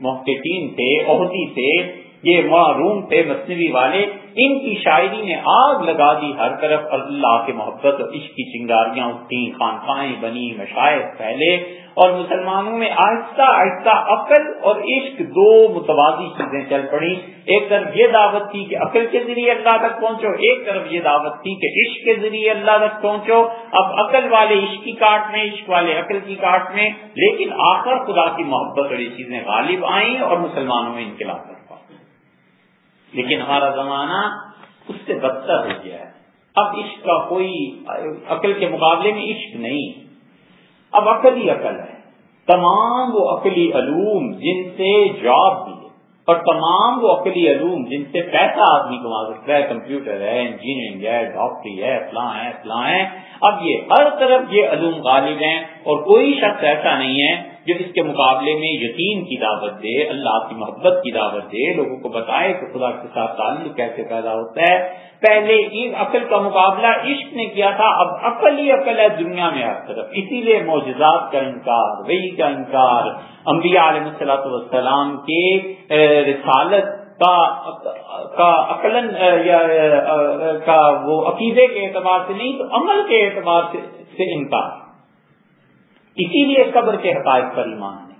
محققین تھے، عہدی تھے۔ یہ معروم تھے مصنوعی والے ان کی شاعری نے آگ لگا دی ہر طرف، اللہ کے محبت اور عشق کی چنگاریاں اٹھتی خانقاہیں بنی مشاعر پھیلے اور مسلمانوں میں آہستہ آہستہ عقل اور عشق دو متوازی چیزیں چل پڑی ایک طرف یہ دعوت تھی کہ عقل کے ذریعے اللہ تک پہنچو، ایک طرف یہ دعوت تھی کہ عشق کے ذریعے اللہ تک پہنچو۔ اب عقل والے عشق کی کاٹ میں، عشق والے عقل کی کاٹ میں، لیکن آخر خدا کی محبت اور یہ چیزیں غالب آئیں اور مسلمانوں میں انقلاب۔ لیکن ہمارا زمانہ اس سے بدتر ہو گیا ہے۔ اب عشق کا کوئی عقل کے مقابلے میں عشق نہیں۔ اب عقل ہی عقل ہے۔ تمام وہ عقلی علوم جن سے جاب بھی اور تمام وہ عقلی علوم جن سے پیسہ آدمی کما سکتا ہے، کمپیوٹر ہے، انجینئرنگ ہے، ڈاکٹری ہے، فلاں ہے فلاں ہے۔ اب یہ ہر طرف یہ علوم غالب ہیں اور کوئی شخص ایسا نہیں ہے جو اس کے مقابلے میں یقین کی دعوت دے، اللہ کی محبت کی دعوت دے، لوگوں کو بتائے کہ خدا کے ساتھ تعلق کیسے پیدا ہوتا ہے۔ پہلے عقل کا مقابلہ عشق نے کیا تھا، اب عقل ہی عقل ہے دنیا میں ہر طرف۔ اسی لیے معجزات کا انکار وہی کا انکار، انبیاء علیہ السلاۃ والسلام کے رسالت کا عقلن کا وہ عقیدے کے اعتبار سے نہیں، تو عمل کے اعتبار سے انکار۔ اسی لیے قبر کے حقائق پر ایمان ہے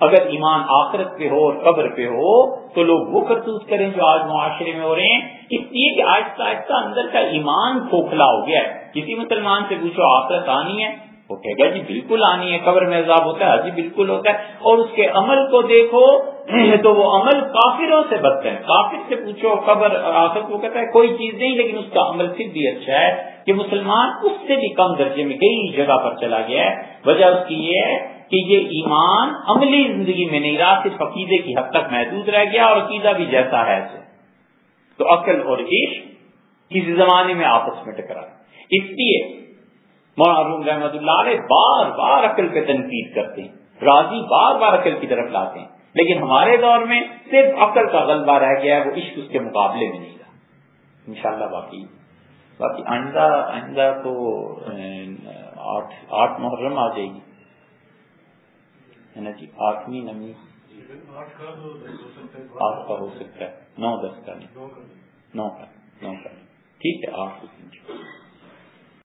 اگر ایمان آخرت پہ ہو اور قبر پہ ہو، تو لوگ وہ کرتوت کریں جو آج معاشرے میں ہو رہے ہیں۔ اس لیے کہ آہستہ آہستہ اندر کا ایمان کھوکھلا ہو گیا ہے۔ کسی مسلمان سے پوچھو، آخرت آنی ہے؟ وہ کہے گا۔ جی بالکل آنی ہے، قبر میں عذاب ہوتا ہے۔ ہاں جی بالکل ہوتا ہے۔ اور اس کے عمل کو دیکھو، *clears throat* تو وہ عمل کافروں سے بدتے ہیں کافر سے پوچھو، قبر آخر کو کہتا ہے، کوئی چیز نہیں، لیکن اس کا عمل پھر بھی اچھا ہے کہ مسلمان اس سے بھی کم درجے میں کئی جگہ پر چلا گیا ہے۔ وجہ اس کی یہ ہے کہ یہ ایمان عملی زندگی میں نہیں رہا صرف عقیدے کی حد تک محدود رہ گیا اور عقیدہ بھی جیسا ہے ایسے تو عقل اور عشق کسی زمانے میں آپس میں ٹکرا۔ اس لیے مولانا رحمت اللہ علیہ بار بار عقل پہ تنقید کرتے ہیں، راضی بار بار عقل کی طرف لاتے ہیں۔ لیکن ہمارے دور میں صرف عقل کا غلبہ رہ گیا ہے، وہ عشق اس کے مقابلے میں نہیں رہا۔ انشاءاللہ باقی باقی آئندہ آئندہ تو آٹھ آٹھ محرم آ جائے گی۔ ہے نا جی؟ آٹھویں نمی۔ آٹھ کا ہو سکتا ہے، نو دس کا نہیں۔ نو کا نو کا۔ ٹھیک ہے، آٹھ۔